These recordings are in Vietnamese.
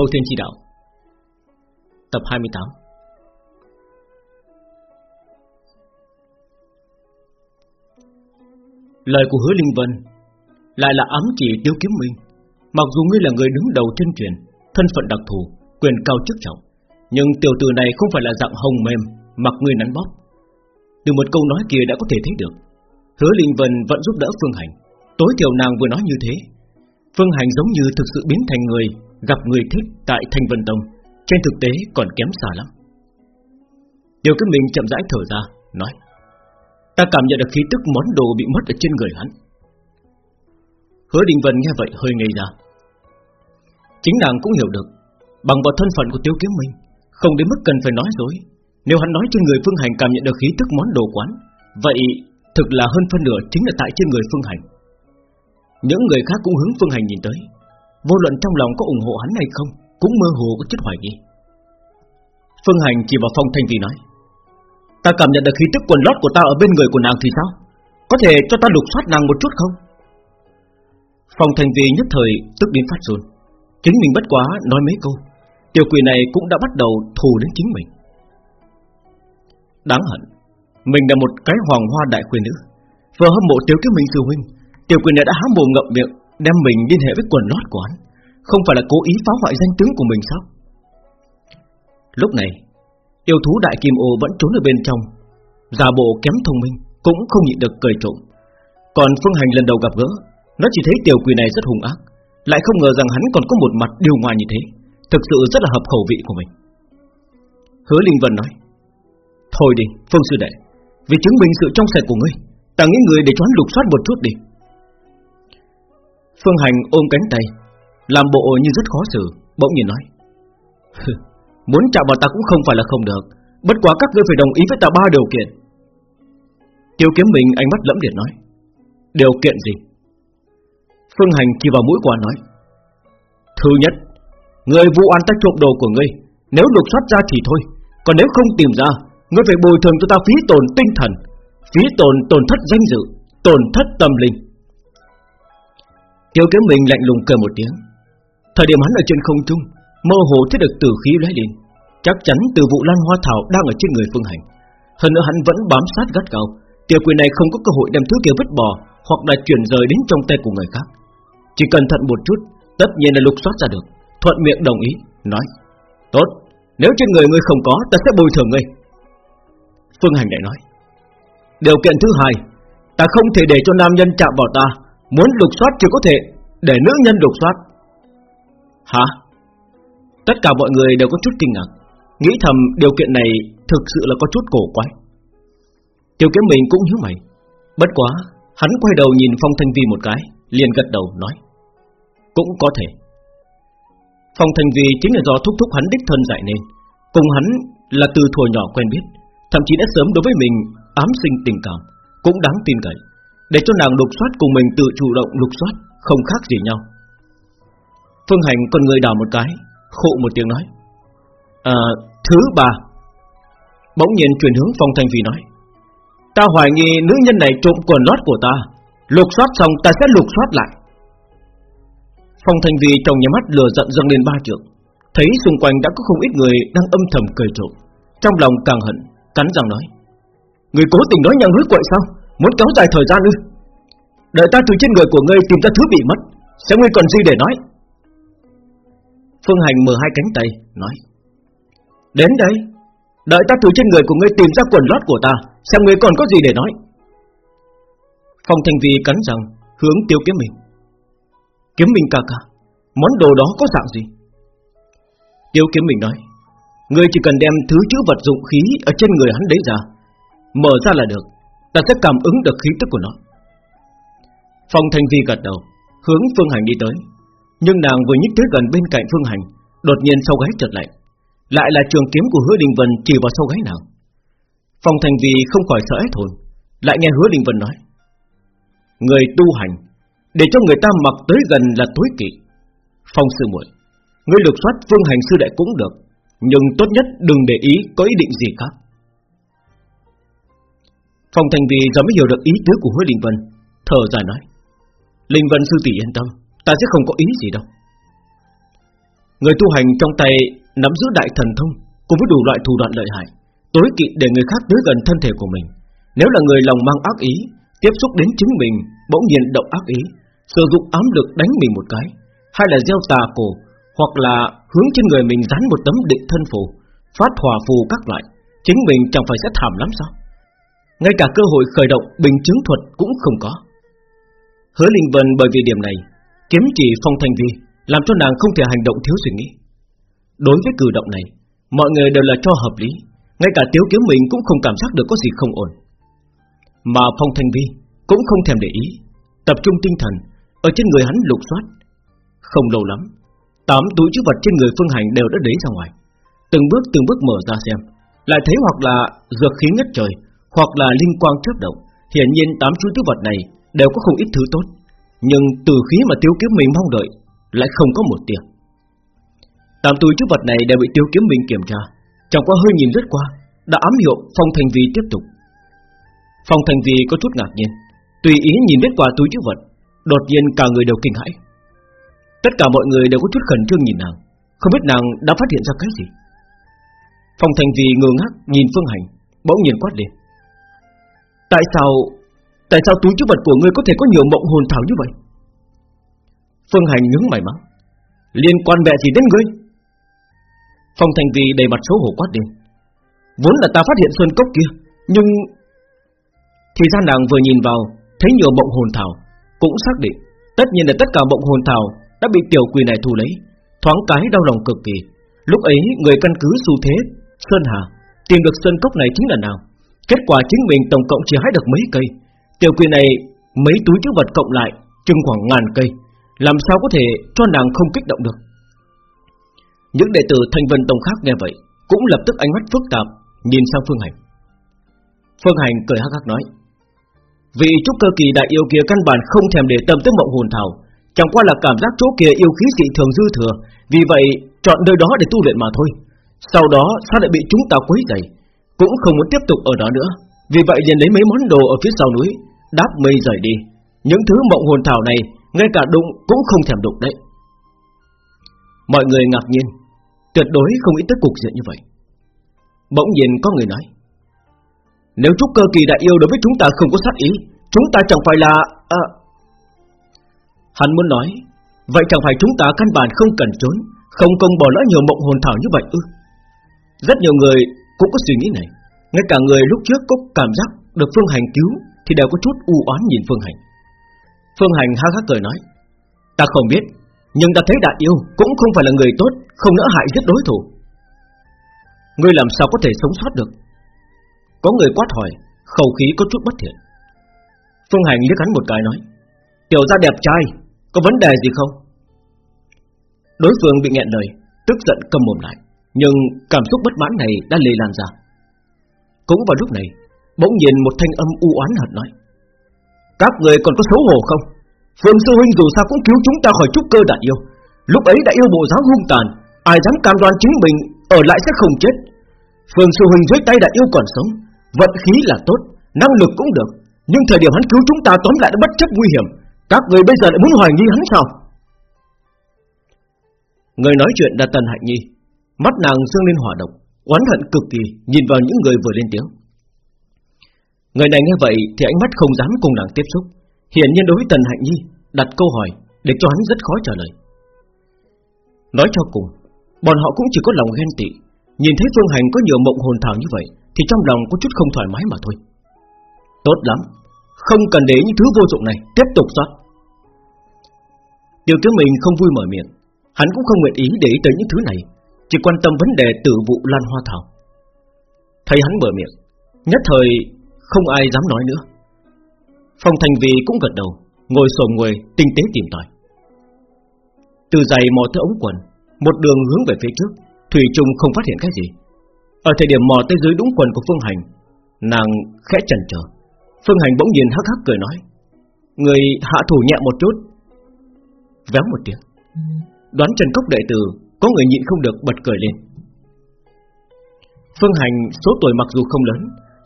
Thâu Thiên Chi Đạo Tập 28 Lời của hứa Linh Vân Lại là ám chỉ Tiêu Kiếm Minh. Mặc dù ngươi là người đứng đầu chân truyền Thân phận đặc thù, quyền cao chức trọng Nhưng tiểu tử này không phải là dạng hồng mềm Mặc ngươi nắn bóp. Từ một câu nói kia đã có thể thấy được Hứa Linh Vân vẫn giúp đỡ Phương Hành. Tối thiểu nàng vừa nói như thế Phương Hành giống như thực sự biến thành người Gặp người thích tại Thanh Vân Tông, Trên thực tế còn kém xa lắm. Điều cái mình chậm rãi thở ra, Nói, Ta cảm nhận được khí tức món đồ bị mất ở trên người hắn. Hứa Đình Vân nghe vậy hơi ngây ra. Chính nàng cũng hiểu được, Bằng vào thân phận của Tiêu Kiếm Minh, Không đến mức cần phải nói dối. Nếu hắn nói trên người Phương Hành cảm nhận được khí tức món đồ quán, Vậy thực là hơn phân nửa Chính là tại trên người Phương Hành. Những người khác cũng hướng Phương Hành nhìn tới. Vô luận trong lòng có ủng hộ hắn hay không, Cũng mơ hồ có chút hoài nghi. Phương Hành chỉ vào Phong Thanh Vi nói, Ta cảm nhận được khí tức quần lót của ta ở bên người của nàng thì sao? Có thể cho ta lục soát nàng một chút không? Phong Thanh Vi nhất thời tức đến phát run. Chính mình bất quá nói mấy câu, Tiểu quỷ này cũng đã bắt đầu thù đến chính mình. Đáng hận, Mình là một cái hoàng hoa đại quyền nữ, Vừa hâm mộ tiểu kiếm mình sư huynh, Tiểu quỷ này đã há mồm ngậm miệng Đem mình liên hệ với quần lót của hắn. Không phải là cố ý phá hoại danh tướng của mình sao? Lúc này, Yêu thú đại kim ô vẫn trốn ở bên trong. Giả bộ kém thông minh, Cũng không nhịn được cười trộm. Còn Phương Hành lần đầu gặp gỡ, Nó chỉ thấy tiểu quỷ này rất hung ác. Lại không ngờ rằng hắn còn có một mặt điều ngoài như thế. Thực sự rất là hợp khẩu vị của mình. Hứa Linh Vân nói, Thôi đi, Phương Sư Đệ, Vì chứng minh sự trong sạch của ngươi, Ta nghĩ người để cho hắn lục soát một chút đi. Phương Hành ôm cánh tay, Làm bộ như rất khó xử, Bỗng nhiên nói. Muốn chạm vào ta cũng không phải là không được, Bất quá các ngươi phải đồng ý với ta ba điều kiện. Tiêu kiếm mình ánh mắt lẫm liệt nói. Điều kiện gì? Phương Hành chỉ vào mũi quả nói. Thứ nhất, Người vụ án ta trộm đồ của ngươi, Nếu lục soát ra thì thôi, Còn nếu không tìm ra, Ngươi phải bồi thường cho ta phí tổn tinh thần, Phí tổn tổn thất danh dự, Tổn thất tâm linh. Tiêu kiếm mình lạnh lùng cười một tiếng. Thời điểm hắn ở trên không trung, Mơ hồ thấy được tử khí lóe lên. Chắc chắn từ vụ lan hoa thảo đang ở trên người phương hành. Hơn nữa hắn vẫn bám sát gắt gao. Tiểu quỷ này không có cơ hội đem thứ kia vứt bỏ Hoặc là chuyển rời đến trong tay của người khác. Chỉ cẩn thận một chút, Tất nhiên là lục soát ra được. Thuận miệng đồng ý, Nói, Tốt, Nếu trên người ngươi không có, Ta sẽ bồi thường ngươi. Phương Hành lại nói, Điều kiện thứ hai, Ta không thể để cho nam nhân chạm vào ta. Muốn lục soát chỉ có thể, Để nữ nhân lục soát. Hả? Tất cả mọi người đều có chút kinh ngạc, Nghĩ thầm điều kiện này Thực sự là có chút cổ quái. Tiêu kiếm mình cũng như mày. Bất quá, Hắn quay đầu nhìn Phong Thanh Vi một cái, Liền gật đầu nói, Cũng có thể. Phong Thanh Vi chính là do thúc thúc hắn đích thân dạy nên, Cùng hắn là từ thuở nhỏ quen biết, Thậm chí đã sớm đối với mình Ám sinh tình cảm, Cũng đáng tin cậy. Để cho nàng lục soát cùng mình tự chủ động lục soát, Không khác gì nhau. Phương Hành con người đào một cái, Khụ một tiếng nói À thứ ba Bỗng nhiên chuyển hướng Phong Thanh Vi nói, Ta hoài nghi nữ nhân này trộm quần lót của ta, Lục soát xong ta sẽ lục soát lại. Phong Thanh Vi trong nhà mắt lừa giận dâng lên ba trượng, Thấy xung quanh đã có không ít người Đang âm thầm cười trộm, Trong lòng càng hận, Cắn răng nói, Người cố tình nói nhăng hứa quậy sao? Muốn kéo dài thời gian ư? Đợi ta từ trên người của ngươi tìm ra thứ bị mất, Sẽ ngươi còn gì để nói? Phương Hành mở hai cánh tay, Nói. Đến đây, Đợi ta từ trên người của ngươi tìm ra quần lót của ta, Xem ngươi còn có gì để nói. Phong Thành Vi cắn răng, Hướng tiêu kiếm mình Kiếm mình ca ca, Món đồ đó có dạng gì? Tiêu kiếm mình nói. Ngươi chỉ cần đem thứ chữ vật dụng khí Ở trên người hắn đấy ra, Mở ra là được. Ta sẽ cảm ứng được khí tức của nó. Phong Thanh Vi gật đầu, Hướng Phương Hành đi tới. Nhưng nàng vừa nhích tới gần bên cạnh Phương Hành, Đột nhiên sau gáy chợt lạnh, Lại là trường kiếm của hứa Đình Vân chỉ vào sau gáy nàng. Phong Thanh Vi không khỏi sợ hết hồn, Lại nghe hứa Đình Vân nói, Người tu hành, Để cho người ta mặc tới gần là tối kỵ. Phong sư muội, Ngươi lục soát Phương Hành sư đệ cũng được, Nhưng tốt nhất đừng để ý có ý định gì khác. Phong Thành Vì giờ mới hiểu được ý tứ của Hứa Linh Vân Thở dài nói Linh Vân sư tỷ yên tâm Ta sẽ không có ý gì đâu Người tu hành trong tay nắm giữ đại thần thông cùng với đủ loại thủ đoạn lợi hại, tối kỵ để người khác tới gần thân thể của mình. Nếu là người lòng mang ác ý, tiếp xúc đến chính mình, bỗng nhiên động ác ý, sử dụng ám lực đánh mình một cái, hay là gieo tà cổ, hoặc là hướng trên người mình dán một tấm định thân phù, phát hòa phù các loại, chính mình chẳng phải sẽ thảm lắm sao? Ngay cả cơ hội khởi động bình chứng thuật cũng không có. Hứa Linh Vân bởi vì điểm này, kiếm chỉ phong thành vi, làm cho nàng không thể hành động thiếu suy nghĩ. Đối với cử động này, mọi người đều là cho hợp lý, ngay cả Tiếu Kiếm mình cũng không cảm giác được có gì không ổn. Mà Phong Thanh Vi cũng không thèm để ý, tập trung tinh thần ở trên người hắn lục soát. Không lâu lắm, tám túi chứa vật trên người Phương Hành đều đã lấy ra ngoài, từng bước từng bước mở ra xem, lại thấy hoặc là dược khí ngất trời, hoặc là linh quang chớp động. Hiển nhiên tám túi thứ vật này đều có không ít thứ tốt, nhưng từ khí mà tiêu Kiếm mình mong đợi lại không có một tia. Tám túi chứa vật này đều bị tiêu Kiếm mình kiểm tra, chẳng qua hơi nhìn lướt qua, đã ám hiệu Phong Thành Vi tiếp tục. Phong Thành Vi có chút ngạc nhiên, tùy ý nhìn lướt qua túi chứa vật, đột nhiên cả người đều kinh hãi. Tất cả mọi người đều có chút khẩn trương nhìn nàng, không biết nàng đã phát hiện ra cái gì. Phong Thành Vi ngơ ngác nhìn Phương Hành, bỗng nhiên quát lên: Tại sao, tại sao túi chứa vật của ngươi có thể có nhiều mộng hồn thảo như vậy? Phương Hành nhướng mày mắng, liên quan mẹ gì đến ngươi? Phong Thành vì đầy mặt xấu hổ quát đi vốn là ta phát hiện sơn cốc kia, nhưng thì ra nàng vừa nhìn vào thấy nhiều mộng hồn thảo, cũng xác định tất nhiên là tất cả mộng hồn thảo đã bị tiểu quỷ này thu lấy, thoáng cái đau lòng cực kỳ. Lúc ấy người căn cứ xu thế Sơn Hà tìm được sơn cốc này chính là nào? Kết quả chính mình tổng cộng chỉ hái được mấy cây, tiểu quỷ này mấy túi chứa vật cộng lại chừng khoảng ngàn cây, làm sao có thể cho nàng không kích động được? Những đệ tử Thanh Vân Tông khác nghe vậy, cũng lập tức ánh mắt phức tạp nhìn sang Phương Hành. Phương Hành cười hắc hắc nói: Vị trúc cơ kỳ đại yêu kia căn bản không thèm để tâm tới mộng hồn thảo, chẳng qua là cảm giác chỗ kia yêu khí dị thường dư thừa, vì vậy chọn nơi đó để tu luyện mà thôi. Sau đó sao lại bị chúng ta quấy rầy, cũng không muốn tiếp tục ở đó nữa, vì vậy liền lấy mấy món đồ ở phía sau núi, đáp mây rời đi. Những thứ mộng hồn thảo này ngay cả đụng cũng không thèm đụng đấy. Mọi người ngạc nhiên, tuyệt đối không nghĩ tới cục diện như vậy. Bỗng nhiên có người nói nếu trúc cơ kỳ đại yêu đối với chúng ta không có sát ý Chúng ta chẳng phải là à... Hắn muốn nói Vậy chẳng phải chúng ta căn bản không cần trốn Không công bỏ lỡ nhiều mộng hồn thảo như vậy ư Rất nhiều người cũng có suy nghĩ này. Ngay cả người lúc trước có cảm giác Được Phương Hành cứu Thì đều có chút u oán nhìn Phương Hành. Phương Hành ha ha cười nói, Ta không biết, Nhưng ta thấy đại yêu cũng không phải là người tốt, Không nỡ hại giết đối thủ. Ngươi làm sao có thể sống sót được? Có người quát hỏi, Khẩu khí có chút bất thiện. Phương Hành liếc hắn một cái nói, Tiểu gia đẹp trai, Có vấn đề gì không? Đối phương bị nghẹn lời, Tức giận cầm mồm lại. Nhưng cảm xúc bất mãn này đã lây lan ra. Cũng vào lúc này Bỗng nhìn một thanh âm u oán hận nói. Các người còn có xấu hổ không? Phương sư huynh dù sao cũng cứu chúng ta khỏi trúc cơ đại yêu. Lúc ấy đã yêu bộ giáo hung tàn Ai dám cam đoan chính mình Ở lại sẽ không chết? Phương sư huynh dưới tay đại yêu còn sống Vận khí là tốt, năng lực cũng được. Nhưng thời điểm hắn cứu chúng ta tóm lại đã bất chấp nguy hiểm. Các người bây giờ lại muốn hoài nghi hắn sao? Người nói chuyện là Tần Hạnh Nhi. Mắt nàng dương lên hỏa động Oán hận cực kỳ, nhìn vào những người vừa lên tiếng. Người này nghe vậy Thì ánh mắt không dám cùng nàng tiếp xúc. Hiển nhiên đối với Tần Hạnh Nhi, Đặt câu hỏi để cho hắn rất khó trả lời. Nói cho cùng, Bọn họ cũng chỉ có lòng ghen tị. Nhìn thấy Phương Hành có nhiều mộng hồn thảo như vậy, thì trong lòng có chút không thoải mái mà thôi. Tốt lắm, Không cần để những thứ vô dụng này Tiếp tục soát Điều kiếm mình không vui mở miệng, Hắn cũng không nguyện ý để ý tới những thứ này. Chỉ quan tâm vấn đề tử vụ lan hoa thảo. Thấy hắn mở miệng, Nhất thời không ai dám nói nữa. Phong Thành Vì cũng gật đầu, Ngồi xổm người, tinh tế tìm tòi. Từ giày mò tới ống quần, Một đường hướng về phía trước, Thủy Trung không phát hiện cái gì. Ở thời điểm mò tới dưới đúng quần của Phương Hành, Nàng khẽ chần chờ. Phương Hành bỗng nhiên hắc hắc cười nói, Người hạ thủ nhẹ một chút. Véo một tiếng, Đoán Trần Cốc đệ tử có người nhịn không được bật cười lên. Phương Hành, số tuổi mặc dù không lớn,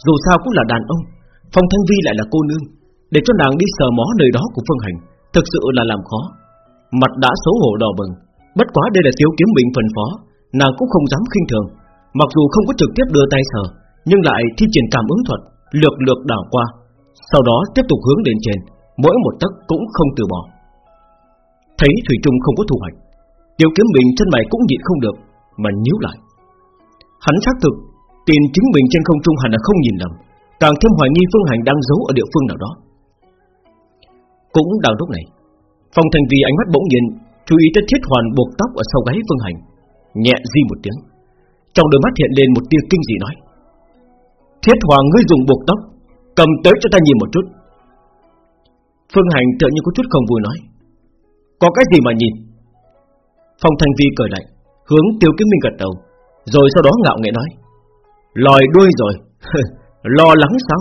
Dù sao cũng là đàn ông, Phong Thanh Vi lại là cô nương. Để cho nàng đi sờ mó nơi đó của Phương Hành, Thực sự là làm khó. Mặt đã xấu hổ đỏ bừng, Bất quá đây là Tiếu Kiếm Minh phần phó, Nàng cũng không dám khinh thường. Mặc dù không có trực tiếp đưa tay sờ, Nhưng lại thi triển cảm ứng thuật, Lược lược đảo qua, Sau đó tiếp tục hướng lên trên, Mỗi một tấc cũng không từ bỏ. Thấy Thủy Trung không có thu hoạch Tiêu kiếm bình chân mày cũng nhịn không được, Mà nhíu lại. Hắn xác thực, Tin chính mình trên không trung hẳn là không nhìn lầm, Càng thêm hoài nghi Phương Hành đang giấu ở địa phương nào đó. Cũng đang lúc này, Phong Thành Vì ánh mắt bỗng nhiên, Chú ý tới thiết hoàn buộc tóc ở sau gáy Phương Hành, Nhẹ di một tiếng. Trong đôi mắt hiện lên một tia kinh dị nói, Thiết hoàng ngươi dùng buộc tóc, Cầm tới cho ta nhìn một chút. Phương Hành tựa như có chút không vui nói, Có cái gì mà nhìn? Phong Thanh Vi cười lạnh, Hướng Tiêu Kiếm Minh gật đầu, Rồi sau đó ngạo nghễ nói, Lòi đuôi rồi, Lo lắng sao?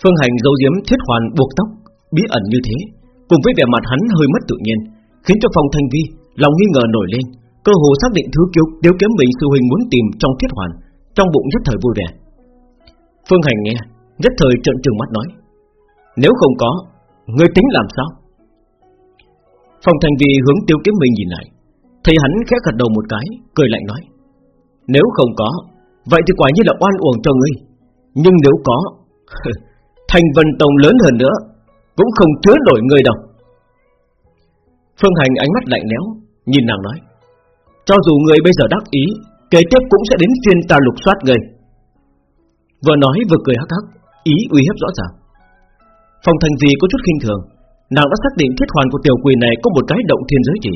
Phương Hành dấu diếm thiết hoàn buộc tóc, Bí ẩn như thế, Cùng với vẻ mặt hắn hơi mất tự nhiên, Khiến cho Phong Thanh Vi lòng nghi ngờ nổi lên, Cơ hồ xác định thứ kiêu, Tiêu Kiếm Minh sư huynh muốn tìm trong thiết hoàn, Trong bụng nhất thời vui vẻ. Phương Hành nghe, Nhất thời trợn trừng mắt nói, Nếu không có, Ngươi tính làm sao? Phong Thành Vi hướng Tiêu Kiếm Minh nhìn lại, thấy hắn khẽ gật đầu một cái, cười lạnh nói: nếu không có, vậy thì quả như là oan uổng cho ngươi. Nhưng nếu có, thành vân tông lớn hơn nữa, cũng không chứa nổi ngươi đâu. Phương Hành ánh mắt lạnh lẽo, nhìn nàng nói: cho dù ngươi bây giờ đắc ý, kế tiếp cũng sẽ đến phiên ta lục soát ngươi. Vừa nói vừa cười hắc hắc, ý uy hiếp rõ ràng. Phong Thành Vi có chút kinh thường, Nàng đã xác định thiết hoàn của tiểu quỷ này có một cái động thiên giới chỉ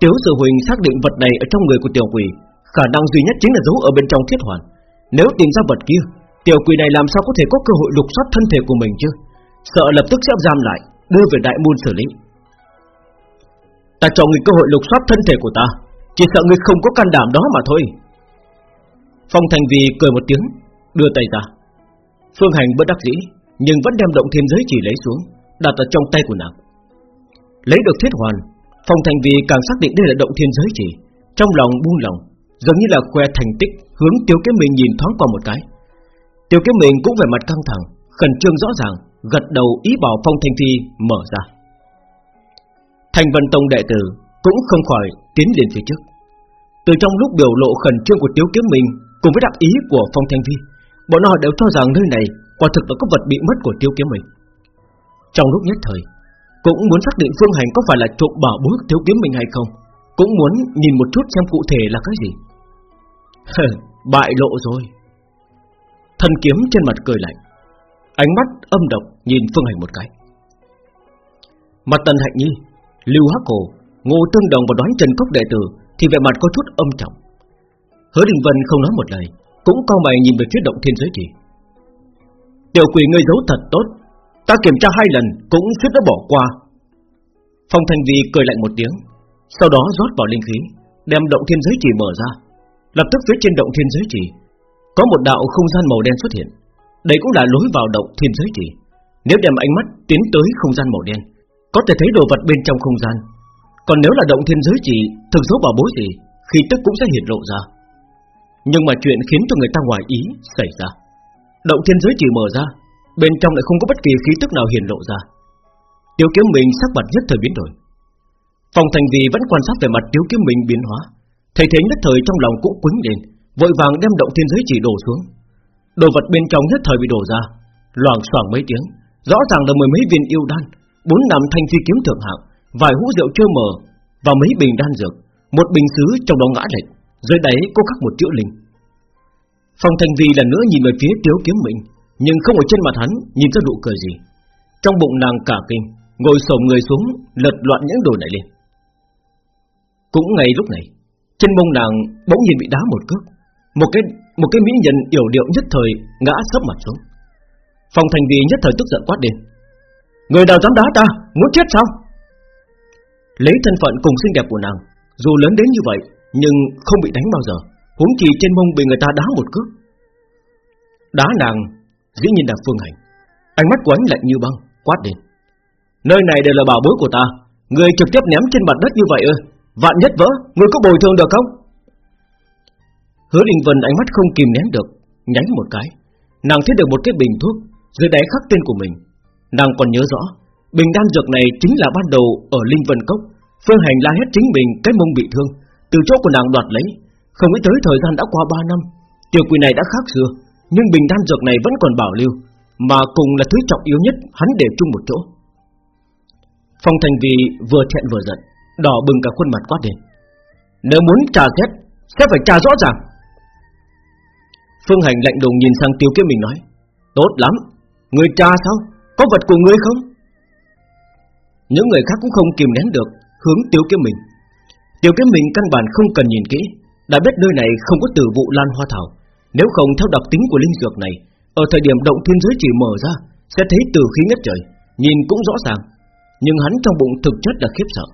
Tiếu sư huynh xác định vật này ở trong người của tiểu quỷ, Khả năng duy nhất chính là giấu ở bên trong thiết hoàn. Nếu tìm ra vật kia, Tiểu quỷ này làm sao có thể có cơ hội lục soát thân thể của mình chứ? Sợ lập tức sẽ giam lại, Đưa về đại môn xử lý. Ta cho người cơ hội lục soát thân thể của ta, Chỉ sợ người không có can đảm đó mà thôi. Phong Thành Vì cười một tiếng, Đưa tay ra. Phương Hành bất đắc dĩ, Nhưng vẫn đem động thiên giới chỉ lấy xuống đặt ở trong tay của nàng. Lấy được thiết hoàn, Phong Thành Vì càng xác định đây là động thiên giới chỉ, trong lòng buông lòng, giống như là que thành tích, hướng Tiêu Kiếm Minh nhìn thoáng qua một cái. Tiêu Kiếm Minh cũng vẻ mặt căng thẳng, khẩn trương rõ ràng, gật đầu ý bảo Phong Thành vi mở ra. Thành Vân Tông đệ tử cũng không khỏi tiến lên phía trước. Từ trong lúc biểu lộ khẩn trương của Tiêu Kiếm Minh cùng với đặc ý của Phong Thanh vi, bọn họ đều cho rằng nơi này quả thực là có vật bị mất của Tiêu Kiếm Minh. Trong lúc nhất thời, Cũng muốn xác định Phương Hành có phải là trộm bảo bối thiếu kiếm mình hay không, Cũng muốn nhìn một chút xem cụ thể là cái gì. Bại lộ rồi. Thần kiếm trên mặt cười lạnh, Ánh mắt âm độc nhìn Phương Hành một cái. Mặt tần hạnh nhi, Lưu Hắc Cổ Ngô Tương Đồng và đoán Trần Cốc đệ tử Thì vẻ mặt có chút âm trọng Hứa Đình Vân không nói một lời, Cũng cao mày nhìn về phía động thiên giới chỉ Tiểu quỷ ngươi giấu thật tốt Ta kiểm tra hai lần Cũng suýt đã bỏ qua. Phong Thành Vi cười lạnh một tiếng, Sau đó rót vào linh khí, Đem động thiên giới chỉ mở ra. Lập tức phía trên động thiên giới chỉ, Có một đạo không gian màu đen xuất hiện. Đây cũng là lối vào động thiên giới chỉ. Nếu đem ánh mắt tiến tới không gian màu đen, Có thể thấy đồ vật bên trong không gian. Còn nếu là động thiên giới chỉ Thực dấu bảo bối gì Khi tức cũng sẽ hiện lộ ra. Nhưng mà chuyện khiến cho người ta ngoài ý xảy ra. Động thiên giới chỉ mở ra Bên trong lại không có bất kỳ khí tức nào hiển lộ ra. Tiêu kiếm mình sắc mặt nhất thời biến đổi. Phòng thành vì vẫn quan sát về mặt tiêu kiếm mình biến hóa. Thầy thế nhất thời trong lòng cũng quấn lên, Vội vàng đem động thiên giới chỉ đổ xuống. Đồ vật bên trong nhất thời bị đổ ra. Loảng xoảng mấy tiếng, Rõ ràng là mười mấy viên yêu đan, Bốn nằm thanh phi kiếm thượng hạng, Vài hũ rượu chưa mở Và mấy bình đan dược, Một bình sứ trong đó ngã lệch, Dưới đáy có khắc một chữ linh. Phòng thành vì lần nữa nhìn về phía tiếu kiếm mình nhưng không ở trên mặt hắn, nhìn ra nụ cười gì. Trong bụng nàng cả kinh, Ngồi sổng người xuống, lật loạn những đồ này lên. Cũng ngay lúc này, Trên mông nàng bỗng nhiên bị đá một cước. Một cái một cái mỹ nhân yểu điệu nhất thời Ngã sấp mặt xuống. Phòng thành vì nhất thời tức giận quát lên. Người nào dám đá ta, Muốn chết sao? Lấy thân phận cùng xinh đẹp của nàng, Dù lớn đến như vậy, Nhưng không bị đánh bao giờ. Huống chi trên mông bị người ta đá một cước. Đá nàng Dĩ nhiên là Phương Hành. Ánh mắt của anh lạnh như băng, Quát lên. Nơi này đều là bảo bối của ta, Người trực tiếp ném trên mặt đất như vậy ư? Vạn nhất vỡ, Người có bồi thường được không? Hứa Đình Vân ánh mắt không kìm nén được, Nhánh một cái. Nàng thấy được một cái bình thuốc Dưới đáy khắc tên của mình. Nàng còn nhớ rõ, Bình đan dược này chính là ban đầu ở Linh Vân Cốc. Phương Hành la hết chính mình, cái mông bị thương, Từ chỗ của nàng đoạt lấy. Không nghĩ tới thời gian đã qua 3 năm, Tiểu quỷ này đã khác xưa. Nhưng bình đan dược này vẫn còn bảo lưu, Mà cùng là thứ trọng yếu nhất Hắn để chung một chỗ. Phong Thành Vì vừa thẹn vừa giận, Đỏ bừng cả khuôn mặt quát lên Nếu muốn trà xét, Sẽ phải trà rõ ràng. Phương Hành lạnh lùng nhìn sang Tiêu Kiếm mình nói, Tốt lắm, Người trà sao? Có vật của ngươi không? Những người khác cũng không kìm nén được, Hướng Tiêu Kiếm mình Tiêu Kiếm mình căn bản không cần nhìn kỹ, Đã biết nơi này không có tử vụ lan hoa thảo. Nếu không theo đặc tính của linh dược này, Ở thời điểm động thiên giới chỉ mở ra, Sẽ thấy từ khí ngất trời, Nhìn cũng rõ ràng. Nhưng hắn trong bụng thực chất là khiếp sợ.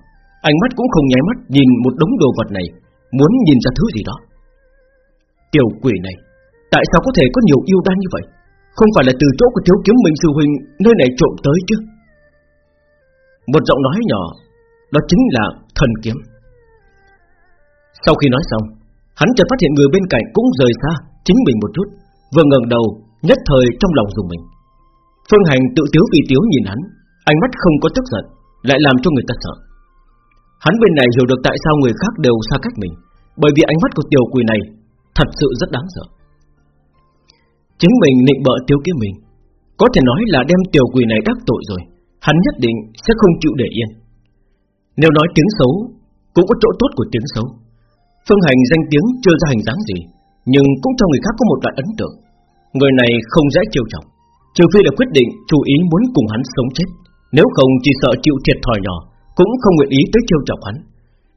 Ánh mắt cũng không nháy mắt nhìn một đống đồ vật này, Muốn nhìn ra thứ gì đó. Tiểu quỷ này, Tại sao có thể có nhiều yêu đan như vậy? Không phải là từ chỗ của thiếu kiếm minh sư huynh Nơi này trộm tới chứ? Một giọng nói nhỏ, Đó chính là thần kiếm. Sau khi nói xong, Hắn chợt phát hiện người bên cạnh cũng rời xa. Chính mình một chút, Vừa ngẩng đầu, nhất thời trong lòng dùng mình. Phương Hành tự tiếu vì tiếu nhìn hắn, Ánh mắt không có tức giận, Lại làm cho người ta sợ. Hắn bên này hiểu được tại sao người khác đều xa cách mình, Bởi vì ánh mắt của tiểu quỷ này Thật sự rất đáng sợ. Chính mình nịnh bợ tiêu kiếm mình, Có thể nói là đem tiểu quỷ này đắc tội rồi, Hắn nhất định sẽ không chịu để yên. Nếu nói tiếng xấu, Cũng có chỗ tốt của tiếng xấu. Phương Hành danh tiếng chưa ra hình dáng gì nhưng cũng cho người khác có một loại ấn tượng. Người này không dễ chiêu trọng, Trừ phi là quyết định chú ý muốn cùng hắn sống chết. Nếu không, chỉ sợ chịu thiệt thòi nhỏ, Cũng không nguyện ý tới chiêu trọng hắn.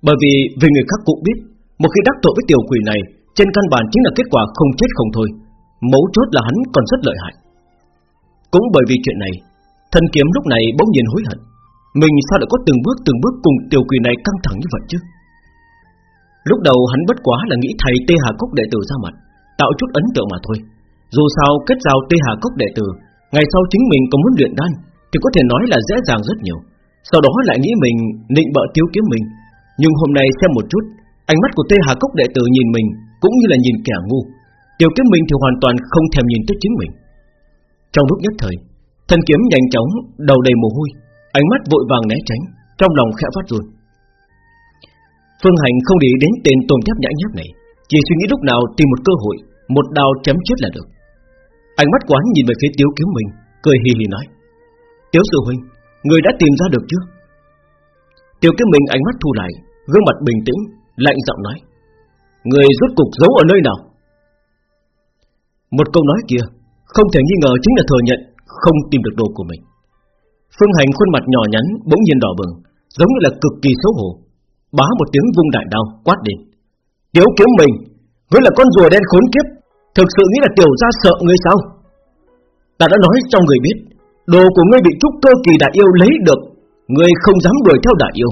Bởi vì vì người khác cũng biết, Một khi đắc tội với tiểu quỷ này, Trên căn bản chính là kết quả không chết không thôi. Mấu chốt là hắn còn rất lợi hại. Cũng bởi vì chuyện này Thần kiếm lúc này bỗng nhiên hối hận. Mình sao lại có từng bước từng bước cùng tiểu quỷ này căng thẳng như vậy chứ? Lúc đầu hắn bất quá là nghĩ thầy Tê Hà Cốc đệ tử ra mặt, Tạo chút ấn tượng mà thôi. Dù sao, kết giao Tê Hà Cốc đệ tử, Ngày sau chính mình có muốn luyện đan, Thì có thể nói là dễ dàng rất nhiều. Sau đó lại nghĩ mình nịnh bợ tiêu kiếm mình. Nhưng hôm nay xem một chút, Ánh mắt của Tê Hà Cốc đệ tử nhìn mình Cũng như là nhìn kẻ ngu. Tiểu kiếm mình thì hoàn toàn không thèm nhìn tới chính mình. Trong lúc nhất thời, Thân kiếm nhanh chóng đầu đầy mồ hôi, Ánh mắt vội vàng né tránh, Trong lòng khẽ phát ruột Phương Hành không để đến tên tôm thép nhã nháp này Chỉ suy nghĩ lúc nào tìm một cơ hội Một đao chém chết là được. Ánh mắt quán nhìn về phía Tiếu Kiếm Minh Cười hì hì nói Tiếu sư huynh, người đã tìm ra được chưa? Tiếu Kiếm Minh ánh mắt thu lại Gương mặt bình tĩnh, lạnh giọng nói Người rốt cục giấu ở nơi nào? Một câu nói kia Không thể nghi ngờ chính là thừa nhận Không tìm được đồ của mình. Phương Hành khuôn mặt nhỏ nhắn bỗng nhiên đỏ bừng Giống như là cực kỳ xấu hổ Bá một tiếng vung đại đao, quát đến. Tiếu kiếm mình, Ngươi là con rùa đen khốn kiếp, Thực sự nghĩ là tiểu gia sợ ngươi sao? Ta đã nói cho người biết, Đồ của ngươi bị trúc cơ kỳ đại yêu lấy được, Ngươi không dám đuổi theo đại yêu,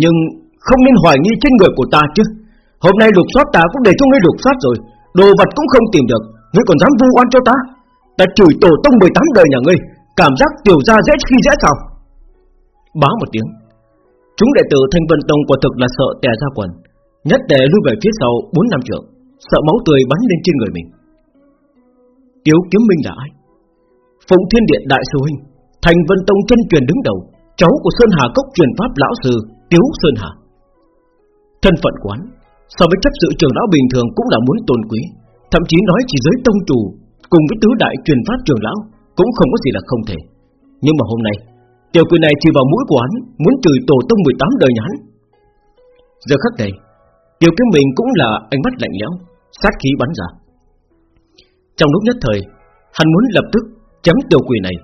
Nhưng không nên hoài nghi trên người của ta chứ. Hôm nay lục soát ta cũng để cho ngươi lục soát rồi, Đồ vật cũng không tìm được, Ngươi còn dám vu oan cho ta? Ta chửi tổ tông 18 đời nhà ngươi, Cảm giác tiểu gia dễ khi dễ sao? Báo một tiếng Chúng đệ tử Thanh Vân Tông quả thực là sợ tè ra quần, Nhất tề lui về phía sau 4 năm trượng, Sợ máu tươi bắn lên trên người mình. Tiếu kiếm minh là ai? Phụng Thiên Điện Đại Sư Huynh Thành Vân Tông chân truyền đứng đầu, Cháu của Sơn Hà Cốc truyền pháp lão sư Tiếu Sơn Hà. Thân phận quán, So với chấp sự trưởng lão bình thường cũng là muốn tôn quý, Thậm chí nói chỉ giới tông chủ, Cùng với tứ đại truyền pháp trường lão Cũng không có gì là không thể. Nhưng mà hôm nay Tiểu quỷ này chỉ vào mũi của hắn Muốn trừ tổ tông 18 đời nhắn Giờ khắc này Tiểu kiếm mình cũng là ánh mắt lạnh lẽo Sát khí bắn ra. Trong lúc nhất thời Hắn muốn lập tức chấm tiểu quỷ này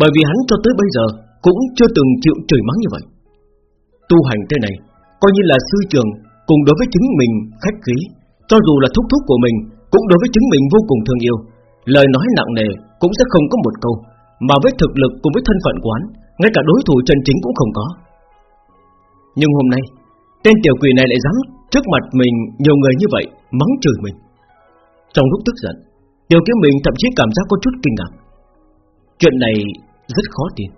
Bởi vì hắn cho tới bây giờ Cũng chưa từng chịu chửi mắng như vậy. Tu hành thế này Coi như là sư trường Cùng đối với chính mình khách khí Cho dù là thúc thúc của mình cũng đối với chính mình vô cùng thương yêu, lời nói nặng nề cũng sẽ không có một câu, mà với thực lực cùng với thân phận quán, ngay cả đối thủ chân chính cũng không có. Nhưng hôm nay, tên tiểu quỷ này lại dám trước mặt mình nhiều người như vậy mắng chửi mình. Trong lúc tức giận, tiểu kiếm mình thậm chí cảm giác có chút kinh ngạc. Chuyện này rất khó tin.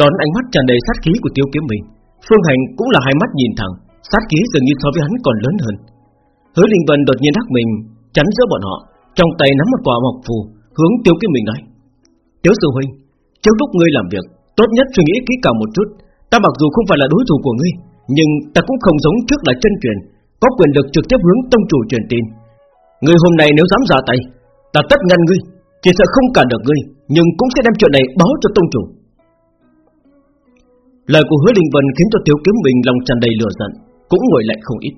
Đón ánh mắt tràn đầy sát khí của tiêu kiếm mình, Phương Hành cũng là hai mắt nhìn thẳng, sát khí dường như so với hắn còn lớn hơn. Hứa Linh Vân đột nhiên đắc mình chắn giữa bọn họ, trong tay nắm một quả mọc phù, hướng Tiêu Kiếm mình nói: "Tiếu sư huynh, trước lúc ngươi làm việc, tốt nhất suy nghĩ kỹ càng một chút. Ta mặc dù không phải là đối thủ của ngươi, Nhưng ta cũng không giống trước là chân truyền Có quyền lực trực tiếp hướng tông chủ truyền tin. Ngươi hôm nay nếu dám ra tay Ta tất ngăn ngươi Chỉ sợ không cản được ngươi Nhưng cũng sẽ đem chuyện này báo cho tông chủ. Lời của hứa Đình Vân khiến cho Tiếu Kiếm Bình lòng tràn đầy lửa giận Cũng ngồi lại không ít.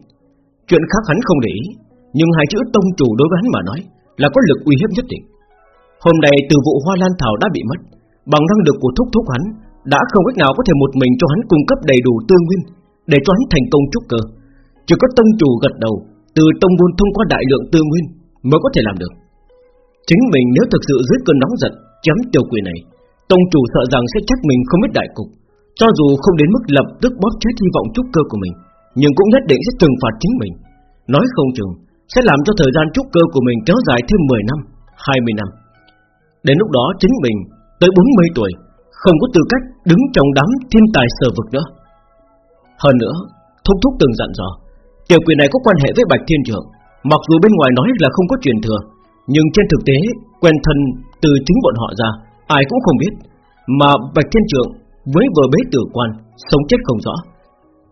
Chuyện khác hắn không để ý Nhưng hai chữ tông chủ đối với hắn mà nói Là có lực uy hiếp nhất định. Hôm nay từ vụ hoa lan thảo đã bị mất Bằng năng lực của thúc thúc hắn, Đã không cách nào có thể một mình cho hắn cung cấp đầy đủ tương nguyên Để cho hắn thành công trúc cơ. Chỉ có tông chủ gật đầu, Từ tông môn thông qua đại lượng tương nguyên Mới có thể làm được. Chính mình nếu thực sự dưới cơn nóng giận Chấm tiêu quỷ này, Tông chủ sợ rằng sẽ trách mình không biết đại cục. Cho dù không đến mức lập tức bóp chết hy vọng trúc cơ của mình, Nhưng cũng nhất định sẽ trừng phạt chính mình. Nói không chừng, Sẽ làm cho thời gian trúc cơ của mình kéo dài thêm 10 năm 20 năm. Đến lúc đó chính mình Tới 40 tuổi, Không có tư cách đứng trong đám thiên tài sở vực nữa. Hơn nữa, Thúc thúc từng dặn dò, Tiểu quyền này có quan hệ với Bạch Thiên Trưởng, Mặc dù bên ngoài nói là không có truyền thừa, Nhưng trên thực tế, Quen thân từ chính bọn họ ra, Ai cũng không biết, Mà Bạch Thiên Trưởng với vừa bế tử quan, Sống chết không rõ.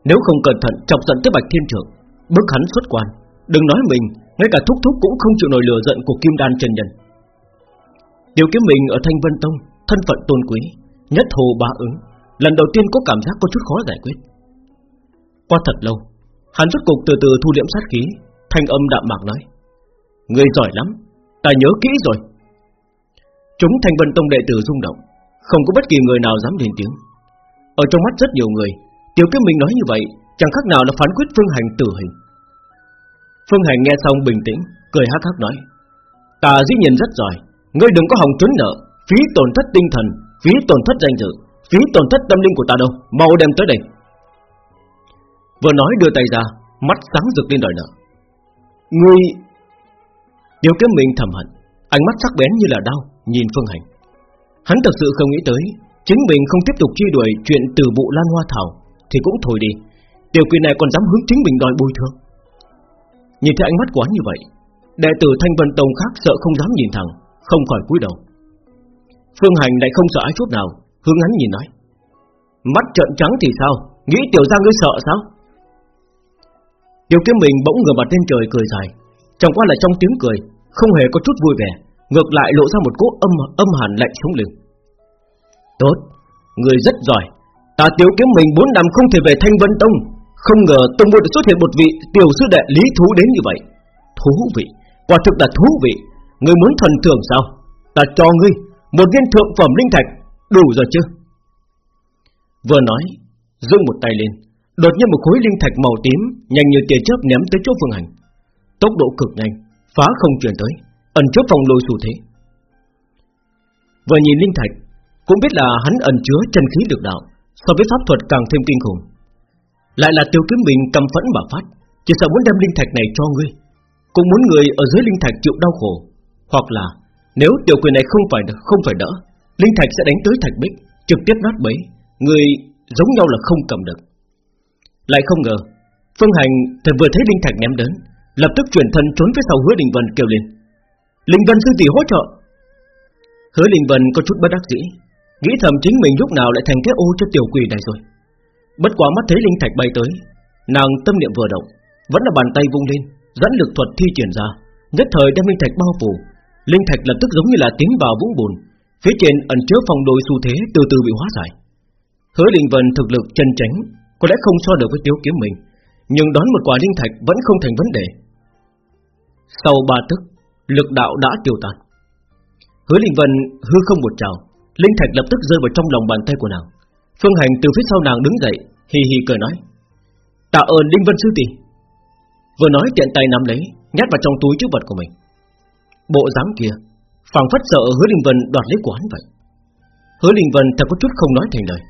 Nếu không cẩn thận chọc giận tới Bạch Thiên Trưởng, Bức hắn xuất quan, Đừng nói mình, Ngay cả thúc thúc cũng không chịu nổi lửa giận của Kim Đan trần nhân. Điều kiếm mình ở Thanh Vân Tông Thân phận tôn quý, Nhất hồ ba ứng, Lần đầu tiên có cảm giác có chút khó giải quyết. Qua thật lâu, Hắn rốt cục từ từ thu liễm sát khí, Thanh âm đạm mạc nói, Người giỏi lắm, Ta nhớ kỹ rồi. Chúng Thanh Vân Tông đệ tử rung động, Không có bất kỳ người nào dám lên tiếng. Ở trong mắt rất nhiều người, Tiểu kiếm mình nói như vậy, Chẳng khác nào là phán quyết Phương Hành tử hình. Phương Hành nghe xong bình tĩnh, Cười hắc hắc nói, Ta dĩ nhiên rất giỏi, Ngươi đừng có hòng trốn nợ Phí tổn thất tinh thần, Phí tổn thất danh dự, Phí tổn thất tâm linh của ta đâu? Mau đem tới đây. Vừa nói đưa tay ra, Mắt sáng rực lên đòi nợ. Ngươi Điều kiếm mình thầm hận, Ánh mắt sắc bén như là đau Nhìn Phương Hành. Hắn thật sự không nghĩ tới, Chính mình không tiếp tục truy đuổi chuyện từ vụ Lan Hoa Thảo, Thì cũng thôi đi. Tiểu quỷ này còn dám hướng chính mình đòi bồi thường. Nhìn thấy ánh mắt của hắn như vậy, Đệ tử Thanh Vân Tông khác sợ không dám nhìn thẳng, Không khỏi cúi đầu. Phương Hành lại không sợ ai chút nào, Hướng hắn nhìn nói. Mắt trợn trắng thì sao? Nghĩ tiểu ra ngươi sợ sao? Tiểu kiếm mình bỗng ngửa mặt lên trời cười dài. Chẳng qua là trong tiếng cười, Không hề có chút vui vẻ. Ngược lại lộ ra một cỗ âm âm hàn lạnh sống lưng. Tốt, Người rất giỏi. Ta tiểu kiếm mình 4 năm không thể về Thanh Vân Tông. Không ngờ Tông Môn xuất hiện một vị tiểu sư đệ lý thú đến như vậy. Thú vị, Quả thực là thú vị. Người muốn thần thưởng sao? Ta cho ngươi. Một viên thượng phẩm linh thạch, Đủ rồi chứ? Vừa nói Dương một tay lên, Đột nhiên một khối linh thạch màu tím Nhanh như tia chớp ném tới chỗ phương hành. Tốc độ cực nhanh, Phá không truyền tới, Ẩn chốt phòng lôi xu thế. Vừa nhìn linh thạch, Cũng biết là hắn ẩn chứa chân khí được đạo, So với pháp thuật càng thêm kinh khủng. Lại là tiêu kiếm mình cầm phẫn mà phát, Chỉ sợ muốn đem linh thạch này cho ngươi, Cũng muốn người ở dưới linh thạch chịu đau khổ, Hoặc là nếu tiểu quyền này không phải không phải đỡ, Linh thạch sẽ đánh tới thạch bích, Trực tiếp nát bấy. Người giống nhau là không cầm được. Lại không ngờ, Phương Hành thật vừa thấy linh thạch ném đến, Lập tức chuyển thân trốn phía sau hứa Đình Vân kêu lên. Linh Vân sư tỷ hỗ trợ. Hứa Đình Vân có chút bất đắc dĩ, Nghĩ thầm chính mình lúc nào lại thành cái ô cho tiểu quỷ này rồi. Bất quá mắt thấy linh thạch bay tới, Nàng tâm niệm vừa động, Vẫn là bàn tay vung lên, Dẫn lực thuật thi triển ra, Nhất thời đem linh thạch bao phủ. Linh thạch lập tức giống như là tiến vào vũng bùn. Phía trên ẩn chứa phong đôi xu thế từ từ bị hóa giải. Hứa Đình Vân thực lực chân chánh, Có lẽ không so được với tiếu kiếm mình Nhưng đón một quả linh thạch vẫn không thành vấn đề. Sau ba tức, Lực đạo đã tiêu tan. Hứa Đình Vân hư không một trào, Linh thạch lập tức rơi vào trong lòng bàn tay của nàng. Phương Hành từ phía sau nàng đứng dậy, Hì hì cười nói, Tạ ơn Linh Vân sư tỷ. Vừa nói tiện tay nắm lấy, Nhét vào trong túi chứa vật của mình. Bộ dáng kia, phảng phất sợ Hứa Linh Vân đoạt lấy của hắn vậy. Hứa Linh Vân thật có chút không nói thành lời.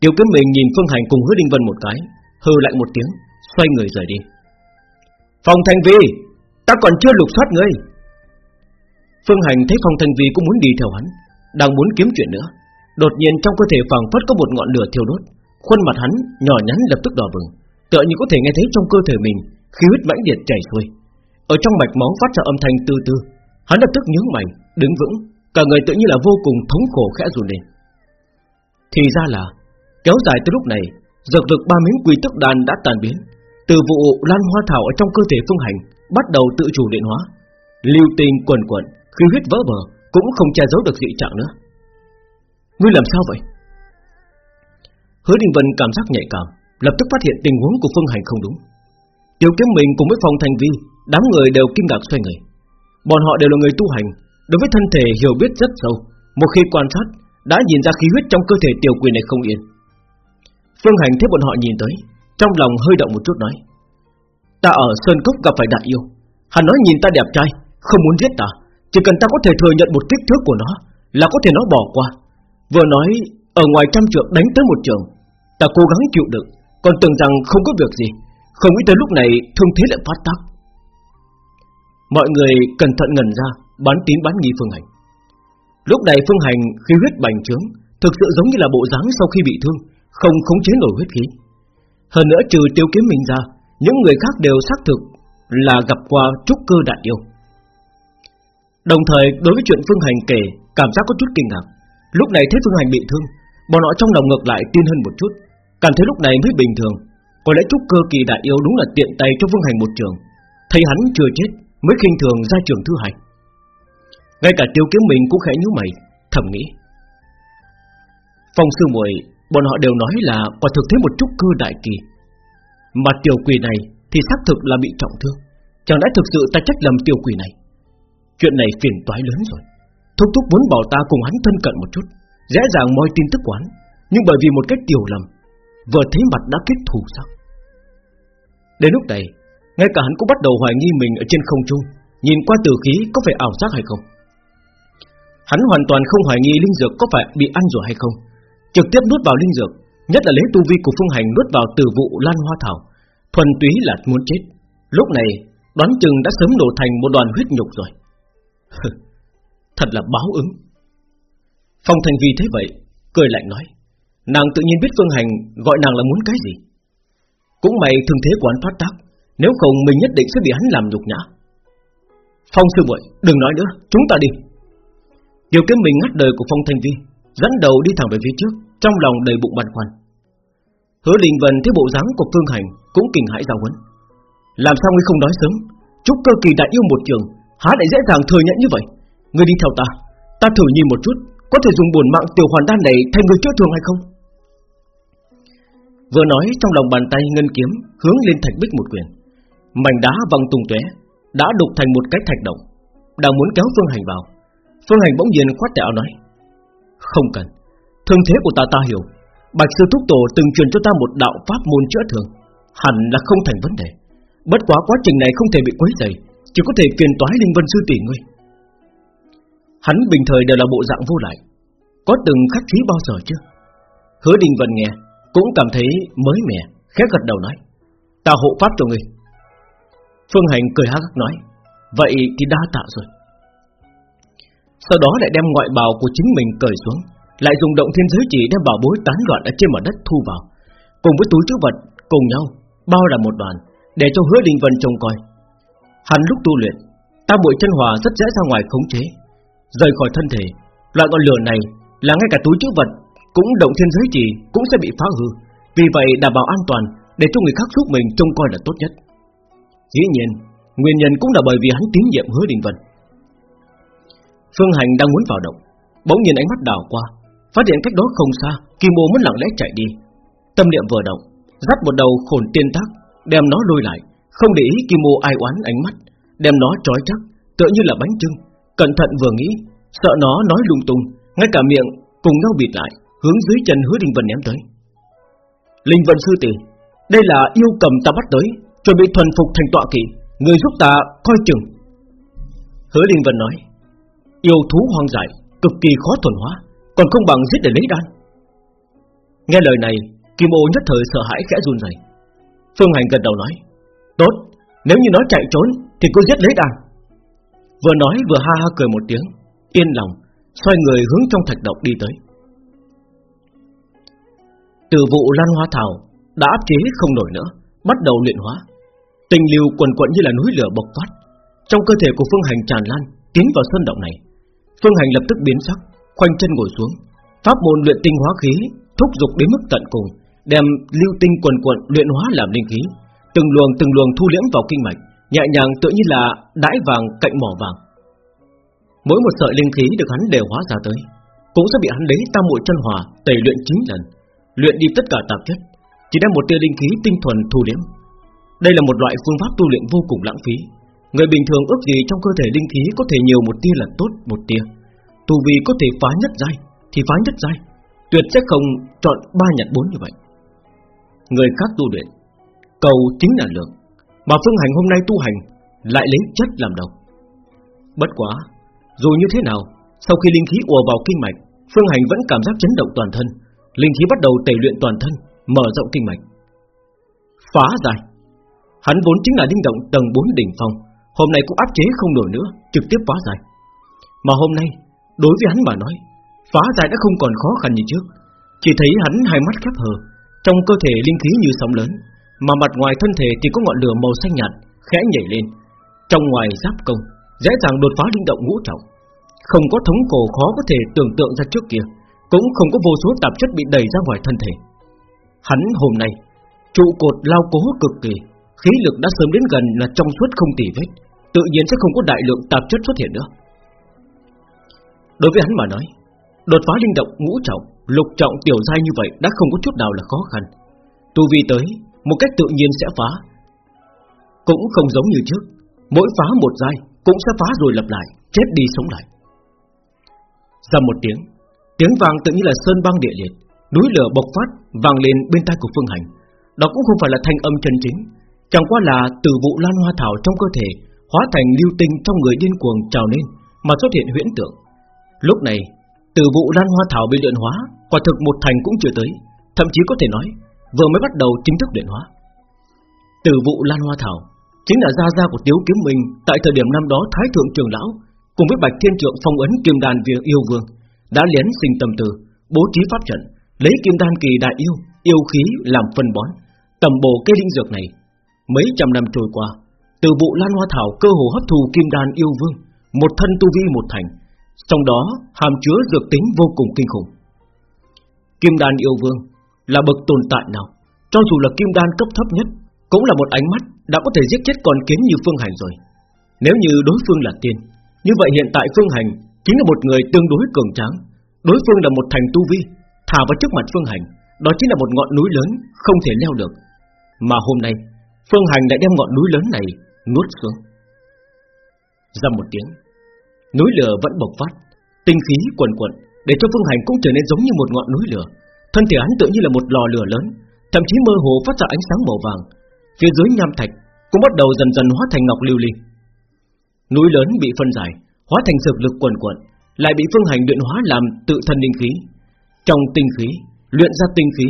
Tiêu kiếm mình nhìn Phương Hành cùng Hứa Linh Vân một cái Hư lại một tiếng, Xoay người rời đi. Phòng Thành Vi, Ta còn chưa lục soát ngươi. Phương Hành thấy Phong Thành Vi cũng muốn đi theo hắn, Đang muốn kiếm chuyện nữa, Đột nhiên trong cơ thể phảng phất có một ngọn lửa thiêu đốt, Khuôn mặt hắn nhỏ nhắn lập tức đỏ bừng, Tựa như có thể nghe thấy trong cơ thể mình Khí huyết mãnh liệt chảy xuôi. Ở trong mạch máu phát ra âm thanh từ từ Hắn lập tức nhướng mày, đứng vững Cả người tự như là vô cùng thống khổ khẽ run lên. Thì ra là Kéo dài tới lúc này Dược lực ba miếng quy tức đan đã tàn biến Từ vụ lan hoa thảo ở trong cơ thể phương hành Bắt đầu tự chủ điện hóa. Lưu tình quần quẩn Khi huyết vỡ bờ Cũng không che giấu được dị trạng nữa. Ngươi làm sao vậy? Hứa Đình Vân cảm giác nhạy cảm Lập tức phát hiện tình huống của phương hành không đúng. Tiểu kiếm mình cùng với phong thành vi Đám người đều kinh ngạc xoay người. Bọn họ đều là người tu hành, Đối với thân thể hiểu biết rất sâu. Một khi quan sát, Đã nhìn ra khí huyết trong cơ thể tiểu quỷ này không yên. Phương Hành thấy bọn họ nhìn tới, Trong lòng hơi động một chút nói, Ta ở Sơn Cốc gặp phải đại yêu. Hắn nói nhìn ta đẹp trai, Không muốn giết ta. Chỉ cần ta có thể thừa nhận một kích thước của nó, Là có thể nó bỏ qua. Vừa nói, ở ngoài trăm trượng đánh tới một trường. Ta cố gắng chịu đựng, Còn tưởng rằng không có việc gì. Không nghĩ tới lúc này thương thế lại phát tác. Mọi người cẩn thận ngần ra Bán tín bán nghi Phương Hành. Lúc này Phương Hành khi huyết bành trướng, Thực sự giống như là bộ dáng sau khi bị thương, Không khống chế nổi huyết khí. Hơn nữa trừ tiêu kiếm mình ra, Những người khác đều xác thực Là gặp qua trúc cơ đại yêu. Đồng thời, đối với chuyện Phương Hành kể, Cảm giác có chút kinh ngạc. Lúc này thấy Phương Hành bị thương, Bọn họ trong lòng ngược lại tin hơn một chút. Cảm thấy lúc này mới bình thường. Có lẽ trúc cơ kỳ đại yêu đúng là tiện tay cho Phương Hành một trường. Thấy hắn chưa chết Mới khinh thường ra trường thứ hai. Ngay cả tiêu kiếm mình cũng khẽ nhíu mày, Thầm nghĩ. Phong sư muội, Bọn họ đều nói là quả thực thế một chút cơ đại kỳ. Mà tiểu quỷ này Thì xác thực là bị trọng thương, Chẳng lẽ thực sự ta trách lầm tiểu quỷ này? Chuyện này phiền toái lớn rồi. Thúc thúc muốn bảo ta cùng hắn thân cận một chút, Dễ dàng moi tin tức quán, Nhưng bởi vì một cách tiểu lầm, Vừa thấy mặt đã kết thù sao? Đến lúc này ngay cả hắn cũng bắt đầu hoài nghi mình ở trên không trung, Nhìn qua tử khí có phải ảo giác hay không? Hắn hoàn toàn không hoài nghi linh dược có phải bị ăn rồi hay không. Trực tiếp nuốt vào linh dược, Nhất là lấy tu vi của phương hành nuốt vào tử vụ lan hoa thảo, Thuần túy là muốn chết. Lúc này, đoán chừng đã sớm nổ thành một đoàn huyết nhục rồi. Thật là báo ứng. Phong Thành Vi thấy vậy, Cười lạnh nói, Nàng tự nhiên biết Phương Hành gọi nàng là muốn cái gì. Cũng mày thường thế của thoát tác nếu không, mình nhất định sẽ bị hắn làm nhục nhã. Phong sư muội, Đừng nói nữa, Chúng ta đi. Điều kiếm mình ngắt đời của Phong Thanh Vi, Dẫn đầu đi thẳng về phía trước, Trong lòng đầy bụng băn khoăn. Hứa Linh Vân thấy bộ dáng của Phương Hành Cũng kinh hãi giao huấn. Làm sao ngươi không nói sớm? Chúc cơ kỳ đại yêu một trường, Há lại dễ dàng thừa nhận như vậy? Ngươi đi theo ta Ta thử nhìn một chút, Có thể dùng buồn mạng tiểu hoàn đan này thay người chữa thường hay không? Vừa nói, trong lòng bàn tay ngân kiếm Hướng lên thạch bích một quyền. Mảnh đá văng tung tóe đã đục thành một cái thạch động, đang muốn kéo Phương Hành vào. Phương Hành bỗng nhiên khoát tay nói: "Không cần, thương thế của ta ta hiểu. Bạch sư thúc tổ từng truyền cho ta một đạo pháp môn chữa thương, hẳn là không thành vấn đề. Bất quá quá trình này không thể bị quấy rầy, chỉ có thể phiền toái linh vân sư tỷ ngươi." Hắn bình thời đều là bộ dạng vô lại, có từng khách khí bao giờ chưa? Hứa Đình Vân nghe cũng cảm thấy mới mẻ, khẽ gật đầu nói: "Ta hộ pháp cho ngươi." Phương Hành cười hắc hắc nói, Vậy thì đa tạ rồi. Sau đó lại đem ngoại bào của chính mình cởi xuống, Lại dùng động thiên giới chỉ đem bảo bối tán loạn ở trên mặt đất thu vào. Cùng với túi chứa vật, cùng nhau Bao là một đoàn, Để cho hứa đình vân trông coi. Hắn lúc tu luyện, Tam bụi chân hòa rất dễ ra ngoài khống chế, Rời khỏi thân thể, Loại ngọn lửa này là ngay cả túi chứa vật Cũng động thiên giới chỉ cũng sẽ bị phá hư. Vì vậy, đảm bảo an toàn Để cho người khác giúp mình trông coi là tốt nhất. Dĩ nhiên, Nguyên nhân cũng là bởi vì hắn tín nhiệm hứa Đình Vân Phương Hành đang muốn vào động, Bỗng nhìn ánh mắt đảo qua, Phát hiện cách đó không xa, Kim Ô muốn lặng lẽ chạy đi. Tâm niệm vừa động, Dắt một đầu khổn tiên tác, Đem nó lôi lại, Không để ý Kim Ô ai oán ánh mắt, Đem nó trói chắc, Tựa như là bánh trưng. Cẩn thận vừa nghĩ, Sợ nó nói lung tung, Ngay cả miệng cùng nhau bịt lại, Hướng dưới chân hứa Đình Vân ném tới. Linh Vân sư tỷ Đây là yêu cầm ta bắt tới. Chuẩn bị thuần phục thành tọa kỵ, Người giúp ta coi chừng. Hứa Linh Vân nói, Yêu thú hoang dại, Cực kỳ khó thuần hóa, Còn không bằng giết để lấy đan. Nghe lời này, Kim ô nhất thời sợ hãi khẽ run rẩy. Phương Hành gật đầu nói, Tốt, Nếu như nó chạy trốn Thì cô giết lấy đan. Vừa nói vừa ha ha cười một tiếng, Yên lòng, Xoay người hướng trong thạch động đi tới. Từ vụ lan hoa thảo Đã áp chế không nổi nữa, Bắt đầu luyện hóa. Tình liều quần quận như là núi lửa bộc phát Trong cơ thể của Phương Hành tràn lan Tiến vào sơn động này Phương Hành lập tức biến sắc Khoanh chân ngồi xuống Pháp môn luyện tinh hóa khí thúc dục đến mức tận cùng, đem lưu tinh quần quận luyện hóa làm linh khí, từng luồng từng luồng thu liễm vào kinh mạch, nhẹ nhàng tự như là đãi vàng cạnh mỏ vàng. Mỗi một sợi linh khí được hắn đều hóa ra tới, cũng sẽ bị hắn lấy tam muội chân hòa tẩy luyện chín lần, luyện đi tất cả tạp chất, chỉ đem một tia linh khí tinh thuần thu liễm. Đây là một loại phương pháp tu luyện vô cùng lãng phí. Người bình thường ước gì trong cơ thể linh khí có thể nhiều một tia là tốt một tia. Tu vi có thể phá nhất giai thì phá nhất giai, tuyệt sẽ không chọn ba nhặt bốn như vậy. Người khác tu luyện, cầu chính là lượng, mà phương hành hôm nay tu hành lại lấy chất làm đầu. Bất quá, dù như thế nào, sau khi linh khí ùa vào kinh mạch, phương hành vẫn cảm giác chấn động toàn thân, linh khí bắt đầu tẩy luyện toàn thân, mở rộng kinh mạch. Phá dài Hắn vốn chính là linh động tầng 4 đỉnh phong, hôm nay cũng áp chế không nổi nữa, trực tiếp phá giải. Mà hôm nay, đối với hắn mà nói, phá giải đã không còn khó khăn như trước, chỉ thấy hắn hai mắt khép hờ, trong cơ thể linh khí như sóng lớn, mà mặt ngoài thân thể thì có ngọn lửa màu xanh nhạt khẽ nhảy lên. Trong ngoài giáp công, dễ dàng đột phá linh động ngũ trọng. Không có thống cổ khó có thể tưởng tượng ra trước kia, cũng không có vô số tạp chất bị đẩy ra ngoài thân thể. Hắn hôm nay trụ cột lao cố cực kỳ, khí lực đã sớm đến gần là trong suốt không tỉ vết, tự nhiên sẽ không có đại lượng tạp chất xuất hiện nữa. Đối với hắn mà nói, đột phá linh động ngũ trọng, lục trọng tiểu giai như vậy đã không có chút nào là khó khăn. Tu vi tới, một cách tự nhiên sẽ phá. Cũng không giống như trước, mỗi phá một giai cũng sẽ phá rồi lặp lại, chết đi sống lại. Ra một tiếng, tiếng vàng tự như là sơn băng địa liệt, núi lửa bộc phát vang lên bên tai của Phương Hành. Đó cũng không phải là thanh âm chân chính, chẳng qua là từ vụ lan hoa thảo trong cơ thể hóa thành lưu tinh trong người điên cuồng trào lên, mà xuất hiện huyễn tượng. Lúc này, từ vụ lan hoa thảo bị luyện hóa, quả thực một thành cũng chưa tới, thậm chí có thể nói vừa mới bắt đầu chính thức luyện hóa. Từ vụ lan hoa thảo chính là gia gia của Tiếu Kiếm Minh tại thời điểm năm đó Thái thượng trưởng lão cùng với Bạch Thiên Trượng phong ấn Kim Đan Viên yêu vương đã liến sinh tâm tư, bố trí pháp trận, lấy Kim Đan kỳ đại yêu yêu khí làm phân bón, tầm bổ cây linh dược này. Mấy trăm năm trôi qua, từ vụ lan hoa thảo cơ hồ hấp thù Kim Đan yêu vương, một thân tu vi một thành, trong đó hàm chứa dược tính vô cùng kinh khủng. Kim Đan yêu vương là bậc tồn tại nào, cho dù là Kim Đan cấp thấp nhất, cũng là một ánh mắt đã có thể giết chết con kiến như Phương Hành rồi. Nếu như đối phương là tiên, như vậy hiện tại Phương Hành chính là một người tương đối cường tráng, đối phương là một thành tu vi, thả vào trước mặt Phương Hành, đó chính là một ngọn núi lớn không thể leo được. Mà hôm nay, Phương Hành đã đem ngọn núi lớn này nuốt xuống. Dầm một tiếng, núi lửa vẫn bộc phát, tinh khí quần cuộn để cho Phương Hành cũng trở nên giống như một ngọn núi lửa, thân thể hắn tự như là một lò lửa lớn, thậm chí mơ hồ phát ra ánh sáng màu vàng, phía dưới nham thạch cũng bắt đầu dần dần hóa thành ngọc lưu ly. Núi lớn bị phân giải, hóa thành dược lực quần cuộn, lại bị Phương Hành luyện hóa làm tự thân linh khí. Trong tinh khí, luyện ra tinh khí,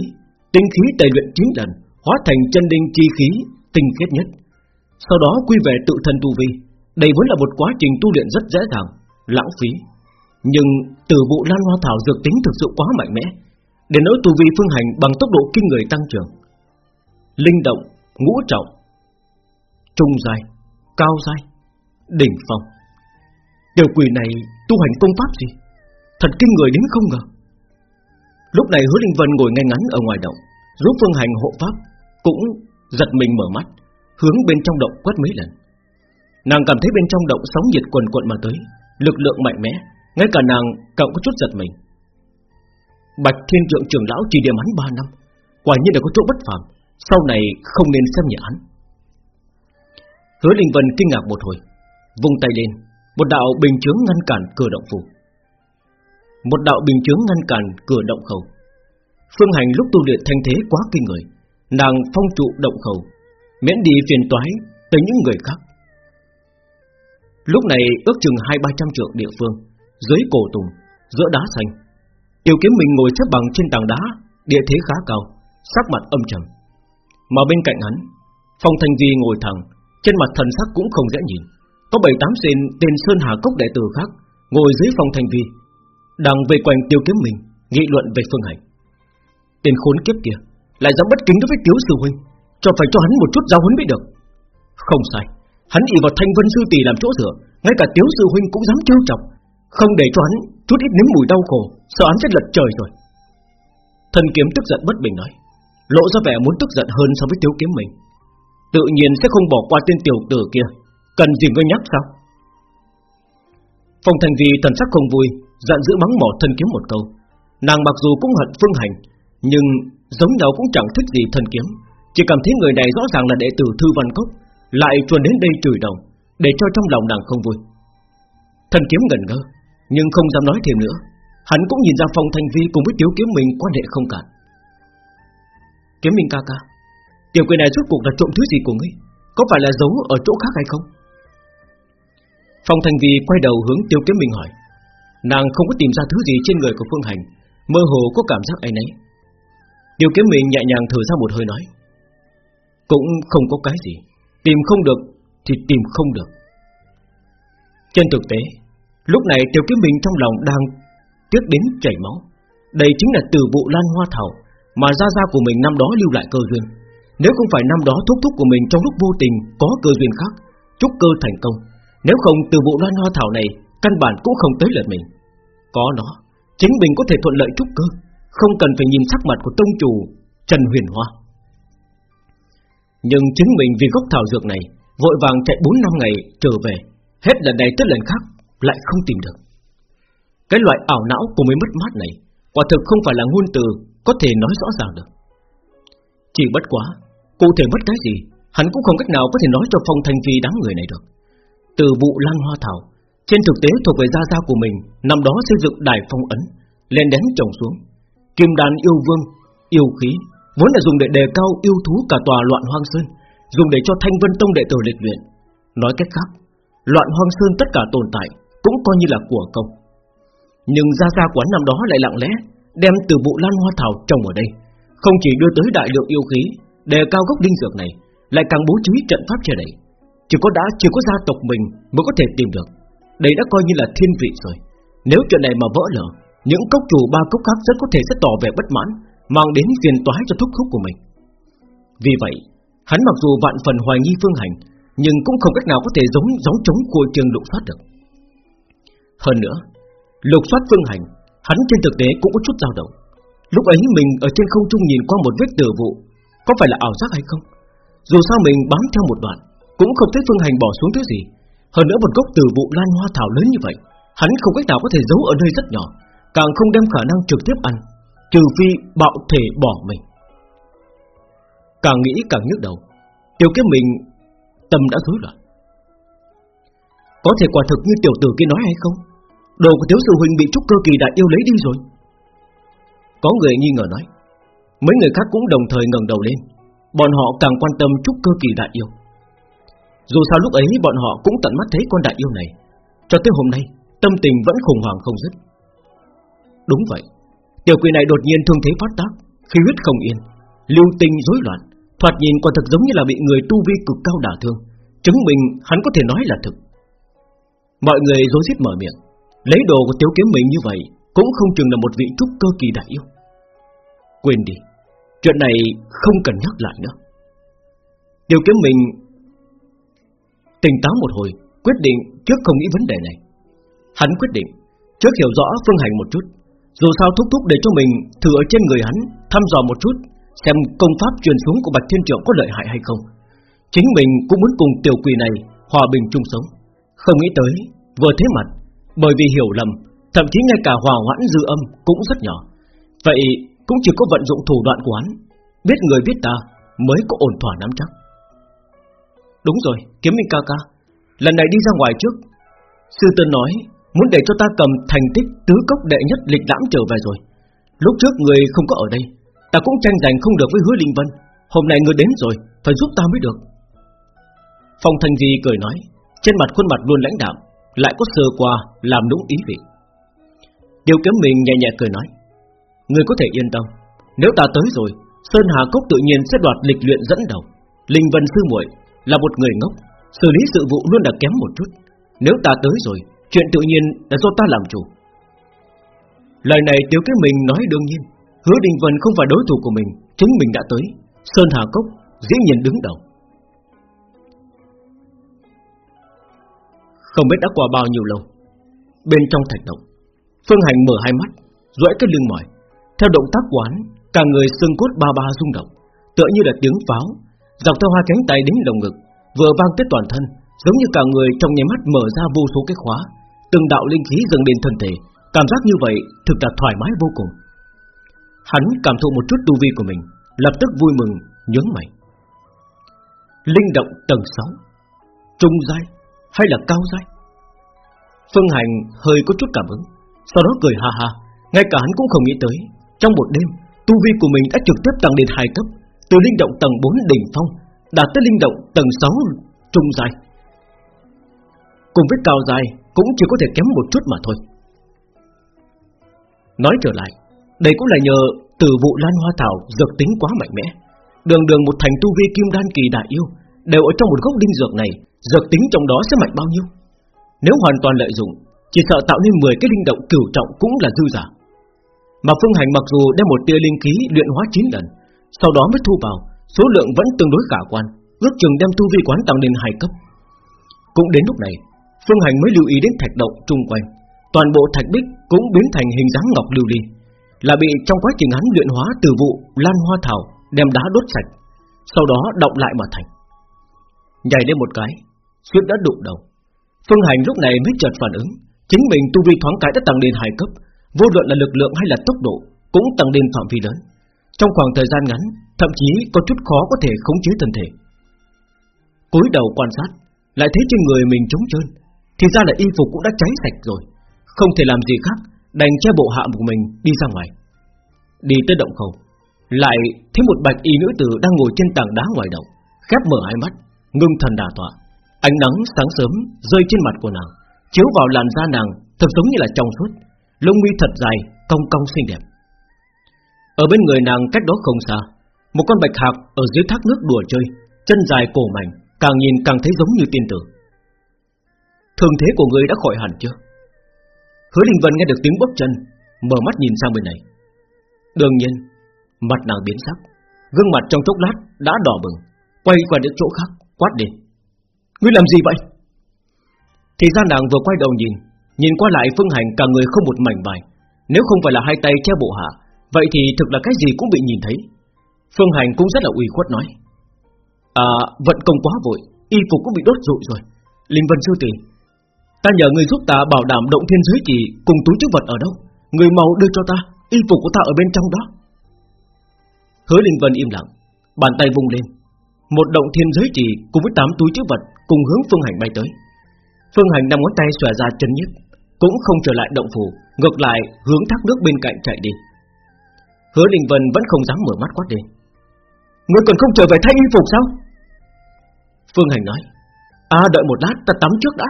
tinh khí tẩy luyện chín lần, hóa thành chân linh chi khí tinh khiết nhất. Sau đó quy về tự thân tu vi, đây vốn là một quá trình tu luyện rất dễ dàng, lãng phí. Nhưng từ vụ lan hoa thảo dược tính thực sự quá mạnh mẽ, để nỗi tu vi phương hành bằng tốc độ kinh người tăng trưởng. Linh động, ngũ trọng, trung dài, cao dài đỉnh phong. Điều quỷ này tu hành công pháp gì? Thật kinh người đến không ngờ. Lúc này Hứa Linh Vân ngồi ngay ngắn ở ngoài động, giúp Phương Hành hộ pháp, cũng giật mình mở mắt, hướng bên trong động quét mấy lần. Nàng cảm thấy bên trong động sóng nhiệt quần cuộn mà tới, lực lượng mạnh mẽ, ngay cả nàng cậu có chút giật mình. Bạch Thiên Trượng trưởng lão chỉ điểm hắn 3 năm, quả nhiên là có chỗ bất phàm, sau này không nên xem nhẹ hắn. Hứa Linh Vân kinh ngạc một hồi, vung tay lên, một đạo bình chướng ngăn cản cửa động phủ. Một đạo bình chướng ngăn cản cửa động khẩu. Phương Hành lúc tu luyện thanh thế quá kinh người, nàng phong trụ động khẩu, miễn đi phiền toái tới những người khác. Lúc này ước chừng hai ba trăm trượng địa phương, dưới cổ tùng, giữa đá xanh, Tiêu Kiếm mình ngồi xếp bằng trên tảng đá, địa thế khá cao, sắc mặt âm trầm. Mà bên cạnh hắn, Phong Thanh Vi ngồi thẳng, trên mặt thần sắc cũng không dễ nhìn. Có bảy tám tên tên Sơn Hà Cốc đệ tử khác ngồi dưới Phong Thanh Vi, đang vây quanh Tiêu Kiếm mình nghị luận về phương hành. Tên khốn kiếp kia lại dám bất kính đối với Tiếu sư huynh, cho phải cho hắn một chút giáo huấn mới được. Không sai, hắn ỷ vào Thanh Vân sư tỷ làm chỗ dựa, ngay cả Tiếu sư huynh cũng dám trêu chọc, không để cho hắn chút ít nếm mùi đau khổ, sợ hắn sẽ lật trời rồi. Thần kiếm tức giận bất bình nói Lộ ra vẻ muốn tức giận hơn so với Tiếu kiếm mình Tự nhiên sẽ không bỏ qua tên tiểu tử kia Cần gì ngươi nhắc sao Phong Thành Vi thần sắc không vui Giận dữ mắng mỏ thân kiếm một câu Nàng mặc dù cũng hận phương hành nhưng giống nhau cũng chẳng thích gì thần kiếm. Chỉ cảm thấy người này rõ ràng là đệ tử Thư Văn Cốc, Lại chuồn đến đây chửi đồng Để cho trong lòng nàng không vui. Thần kiếm gần ngơ, Nhưng không dám nói thêm nữa. Hắn cũng nhìn ra Phong Thanh Vi cùng với tiểu Kiếm mình quan hệ không cản Kiếm Minh ca ca, Tiểu quỷ này rốt cuộc là trộm thứ gì của ngươi? Có phải là giấu ở chỗ khác hay không? Phong Thanh Vi quay đầu hướng Tiêu Kiếm Minh hỏi. Nàng không có tìm ra thứ gì trên người của Phương Hành, Mơ hồ có cảm giác ấy nấy. Tiêu Kiếm mình nhẹ nhàng thở ra một hơi nói, Cũng không có cái gì, Tìm không được thì tìm không được. Trên thực tế, Lúc này Tiêu Kiếm mình trong lòng đang Tiếc đến chảy máu. Đây chính là từ vụ lan hoa thảo Mà gia gia của mình năm đó lưu lại cơ duyên. Nếu không phải năm đó thúc thúc của mình Trong lúc vô tình có cơ duyên khác, Chúc cơ thành công, Nếu không từ vụ lan hoa thảo này Căn bản cũng không tới lượt mình. Có nó, Chính mình có thể thuận lợi trúc cơ. Không cần phải nhìn sắc mặt của tông chủ, Trần Huyền Hoa. Nhưng chính mình vì gốc thảo dược này, Vội vàng chạy 4 năm ngày trở về. Hết lần này tới lần khác, Lại không tìm được. Cái loại ảo não của mấy mất mát này, Quả thực không phải là ngôn từ Có thể nói rõ ràng được. Chỉ bất quá, Cụ thể mất cái gì, Hắn cũng không cách nào có thể nói cho phong thanh vi đám người này được. Từ vụ lan hoa thảo, Trên thực tế thuộc về gia gia của mình, Năm đó xây dựng đài phong ấn, Lên đến trồng xuống. Kim đàn yêu vương, yêu khí Vốn là dùng để đề cao yêu thú cả tòa loạn hoang sơn Dùng để cho thanh vân tông đệ tử lịch luyện. Nói cách khác Loạn hoang sơn tất cả tồn tại Cũng coi như là của công. Nhưng gia gia quán năm đó lại lặng lẽ Đem từ vụ lan hoa thảo trồng ở đây. Không chỉ đưa tới đại lượng yêu khí Đề cao gốc đinh dược này Lại càng bố trí trận pháp che đẩy Chỉ có đã chỉ có gia tộc mình mới có thể tìm được. Đây đã coi như là thiên vị rồi. Nếu chuyện này mà vỡ lở những cốc chủ ba cốc khác rất có thể sẽ tỏ vẻ bất mãn, Mang đến phiền toái cho thúc thúc của mình. Vì vậy, Hắn mặc dù vạn phần hoài nghi phương hành, Nhưng cũng không cách nào có thể giống giống chống cua trường lục phát được. Hơn nữa, Lục soát phương hành, Hắn trên thực tế cũng có chút dao động. Lúc ấy mình ở trên không trung nhìn qua một vết tử vụ, Có phải là ảo giác hay không? Dù sao mình bám theo một đoạn, Cũng không thấy phương hành bỏ xuống thứ gì. Hơn nữa một gốc tử vụ lan hoa thảo lớn như vậy, Hắn không cách nào có thể giấu ở nơi rất nhỏ. Càng không đem khả năng trực tiếp ăn, Trừ phi bạo thể bỏ mình. Càng nghĩ càng nhức đầu, Tiểu kiếm mình Tâm đã rối loạn. Có thể quả thực như tiểu tử kia nói hay không? Đồ của thiếu sư huynh bị trúc cơ kỳ đại yêu lấy đi rồi. Có người nghi ngờ nói, Mấy người khác cũng đồng thời ngẩng đầu lên, Bọn họ càng quan tâm trúc cơ kỳ đại yêu. Dù sao lúc ấy bọn họ cũng tận mắt thấy con đại yêu này, Cho tới hôm nay, Tâm tình vẫn khủng hoảng không dứt. Đúng vậy. Tiểu quỷ này đột nhiên thương thế phát tác Khi huyết không yên, Lưu tinh rối loạn, Thoạt nhìn quả thật giống như là bị người tu vi cực cao đả thương, Chứng minh hắn có thể nói là thực. Mọi người rối rít mở miệng, Lấy đồ của tiểu Kiếm mình như vậy Cũng không chừng là một vị trúc cơ kỳ đại yêu. Quên đi, Chuyện này không cần nhắc lại nữa. Tiểu Kiếm mình Tỉnh táo một hồi, Quyết định trước không nghĩ vấn đề này. Hắn quyết định Trước hiểu rõ phương hành một chút. Dù sao thúc thúc để cho mình thử ở trên người hắn Thăm dò một chút Xem công pháp truyền xuống của Bạch Thiên Trưởng có lợi hại hay không. Chính mình cũng muốn cùng tiểu quỷ này Hòa bình chung sống. Không nghĩ tới Vừa thế mặt bởi vì hiểu lầm Thậm chí ngay cả hòa hoãn dư âm cũng rất nhỏ. Vậy cũng chỉ có vận dụng thủ đoạn của hắn Biết người biết ta Mới có ổn thỏa nắm chắc. Đúng rồi, kiếm minh ca ca. Lần này đi ra ngoài trước. Sư Tân nói Muốn để cho ta cầm thành tích tứ cốc đệ nhất lịch lãm trở về rồi Lúc trước người không có ở đây Ta cũng tranh giành không được với hứa Linh Vân Hôm nay người đến rồi Phải giúp ta mới được Phong Thanh Di cười nói Trên mặt khuôn mặt luôn lãnh đạm lại có sơ qua làm đúng ý vị. Điều kiếm mình nhẹ nhẹ cười nói, người có thể yên tâm, nếu ta tới rồi, Sơn Hà Cốc tự nhiên sẽ đoạt lịch luyện dẫn đầu. Linh Vân sư muội là một người ngốc, xử lý sự vụ luôn là kém một chút. Nếu ta tới rồi, chuyện tự nhiên là do ta làm chủ. Lời này Tiêu Kế Mình nói đương nhiên, Hứa Đình Vân không phải đối thủ của mình, chính mình đã tới, Sơn Hà Cốc dĩ nhiên đứng đầu. Không biết đã qua bao nhiêu lâu Bên trong thạch động Phương Hành mở hai mắt duỗi cái lưng mỏi Theo động tác quán Cả người xương cốt ba ba rung động Tựa như là tiếng pháo Dọc theo hai cánh tay đến lồng ngực Vừa vang tới toàn thân Giống như cả người trong nháy mắt mở ra vô số cái khóa, Từng đạo linh khí dâng lên thân thể. Cảm giác như vậy thực là thoải mái vô cùng. Hắn cảm thụ một chút tu vi của mình, Lập tức vui mừng, nhướng mày. Linh động tầng 6 Trung giai hay là cao giai? Phương Hành hơi có chút cảm ứng, Sau đó cười ha ha. Ngay cả hắn cũng không nghĩ tới, Trong một đêm, Tu vi của mình đã trực tiếp tăng lên hai cấp, Từ linh động tầng 4 đỉnh phong, Đạt tới linh động tầng 6 trung giai. Cùng với cao dài Cũng chỉ có thể kém một chút mà thôi. Nói trở lại, Đây cũng là nhờ từ vụ lan hoa thảo Dược tính quá mạnh mẽ. Đường đường một thành tu vi kim đan kỳ đại yêu Đều ở trong một gốc đinh dược này, Dược tính trong đó sẽ mạnh bao nhiêu? Nếu hoàn toàn lợi dụng, Chỉ sợ tạo nên 10 cái linh động cửu trọng cũng là dư giả. Mà Phương Hành mặc dù đem một tia linh khí luyện hóa 9 lần, Sau đó mới thu vào, Số lượng vẫn tương đối khả quan, Ước chừng đem tu vi quán tăng lên hai cấp. Cũng đến lúc này Phương Hành mới lưu ý đến thạch động trung quanh. Toàn bộ thạch bích cũng biến thành hình dáng ngọc lưu ly, Là bị trong quá trình hắn luyện hóa từ vụ Lan hoa thảo đem đá đốt sạch, Sau đó động lại mà thành. Nhảy lên một cái, suýt đã đụng đầu. Phương Hành lúc này mới chợt phản ứng, Chính mình tu vi thoáng cái đã tăng lên hai cấp, Vô luận là lực lượng hay là tốc độ Cũng tăng lên phạm vi lớn. Trong khoảng thời gian ngắn, Thậm chí có chút khó có thể khống chế thân thể. Cúi đầu quan sát, Lại thấy trên người mình trống trơn thì ra là y phục cũng đã cháy sạch rồi. Không thể làm gì khác Đành che bộ hạ của mình đi ra ngoài. Đi tới động khẩu Lại thấy một bạch y nữ tử đang ngồi trên tảng đá ngoài động Khép mở hai mắt Ngưng thần đà tọa. Ánh nắng sáng sớm rơi trên mặt của nàng Chiếu vào làn da nàng Thật giống như là trong suốt Lông mi thật dài, cong cong xinh đẹp. Ở bên người nàng cách đó không xa Một con bạch hạc ở dưới thác nước đùa chơi Chân dài cổ mảnh Càng nhìn càng thấy giống như tiên tử. Thường thế của người đã khỏi hẳn chưa? Hứa Linh Vân nghe được tiếng bước chân, Mở mắt nhìn sang bên này. Đương nhiên, Mặt nàng biến sắc, Gương mặt trong chốc lát đã đỏ bừng, Quay qua đến chỗ khác, quát đi Ngươi làm gì vậy? Thì ra nàng vừa quay đầu nhìn Nhìn qua lại phương hành cả người không một mảnh vải Nếu không phải là hai tay che bộ hạ, Vậy thì thực là cái gì cũng bị nhìn thấy. Phương hành cũng rất là ủy khuất nói. À vận công quá vội, Y phục cũng bị đốt rụi rồi. Linh Vân Sư Tỷ Ta nhờ người giúp ta bảo đảm động thiên giới chỉ Cùng túi chức vật ở đâu Người mau đưa cho ta Y phục của ta ở bên trong đó Hứa Linh Vân im lặng Bàn tay vung lên một động thiên giới chỉ cùng với tám túi chức vật cùng hướng Phương Hành bay tới. Phương Hành nằm ngón tay xòe ra chân nhất, cũng không trở lại động phủ, ngược lại hướng thác nước bên cạnh chạy đi. Hứa Linh Vân vẫn không dám mở mắt quát đi. Ngươi còn không trở về thay y phục sao? Phương Hành nói. À đợi một lát ta tắm trước đã.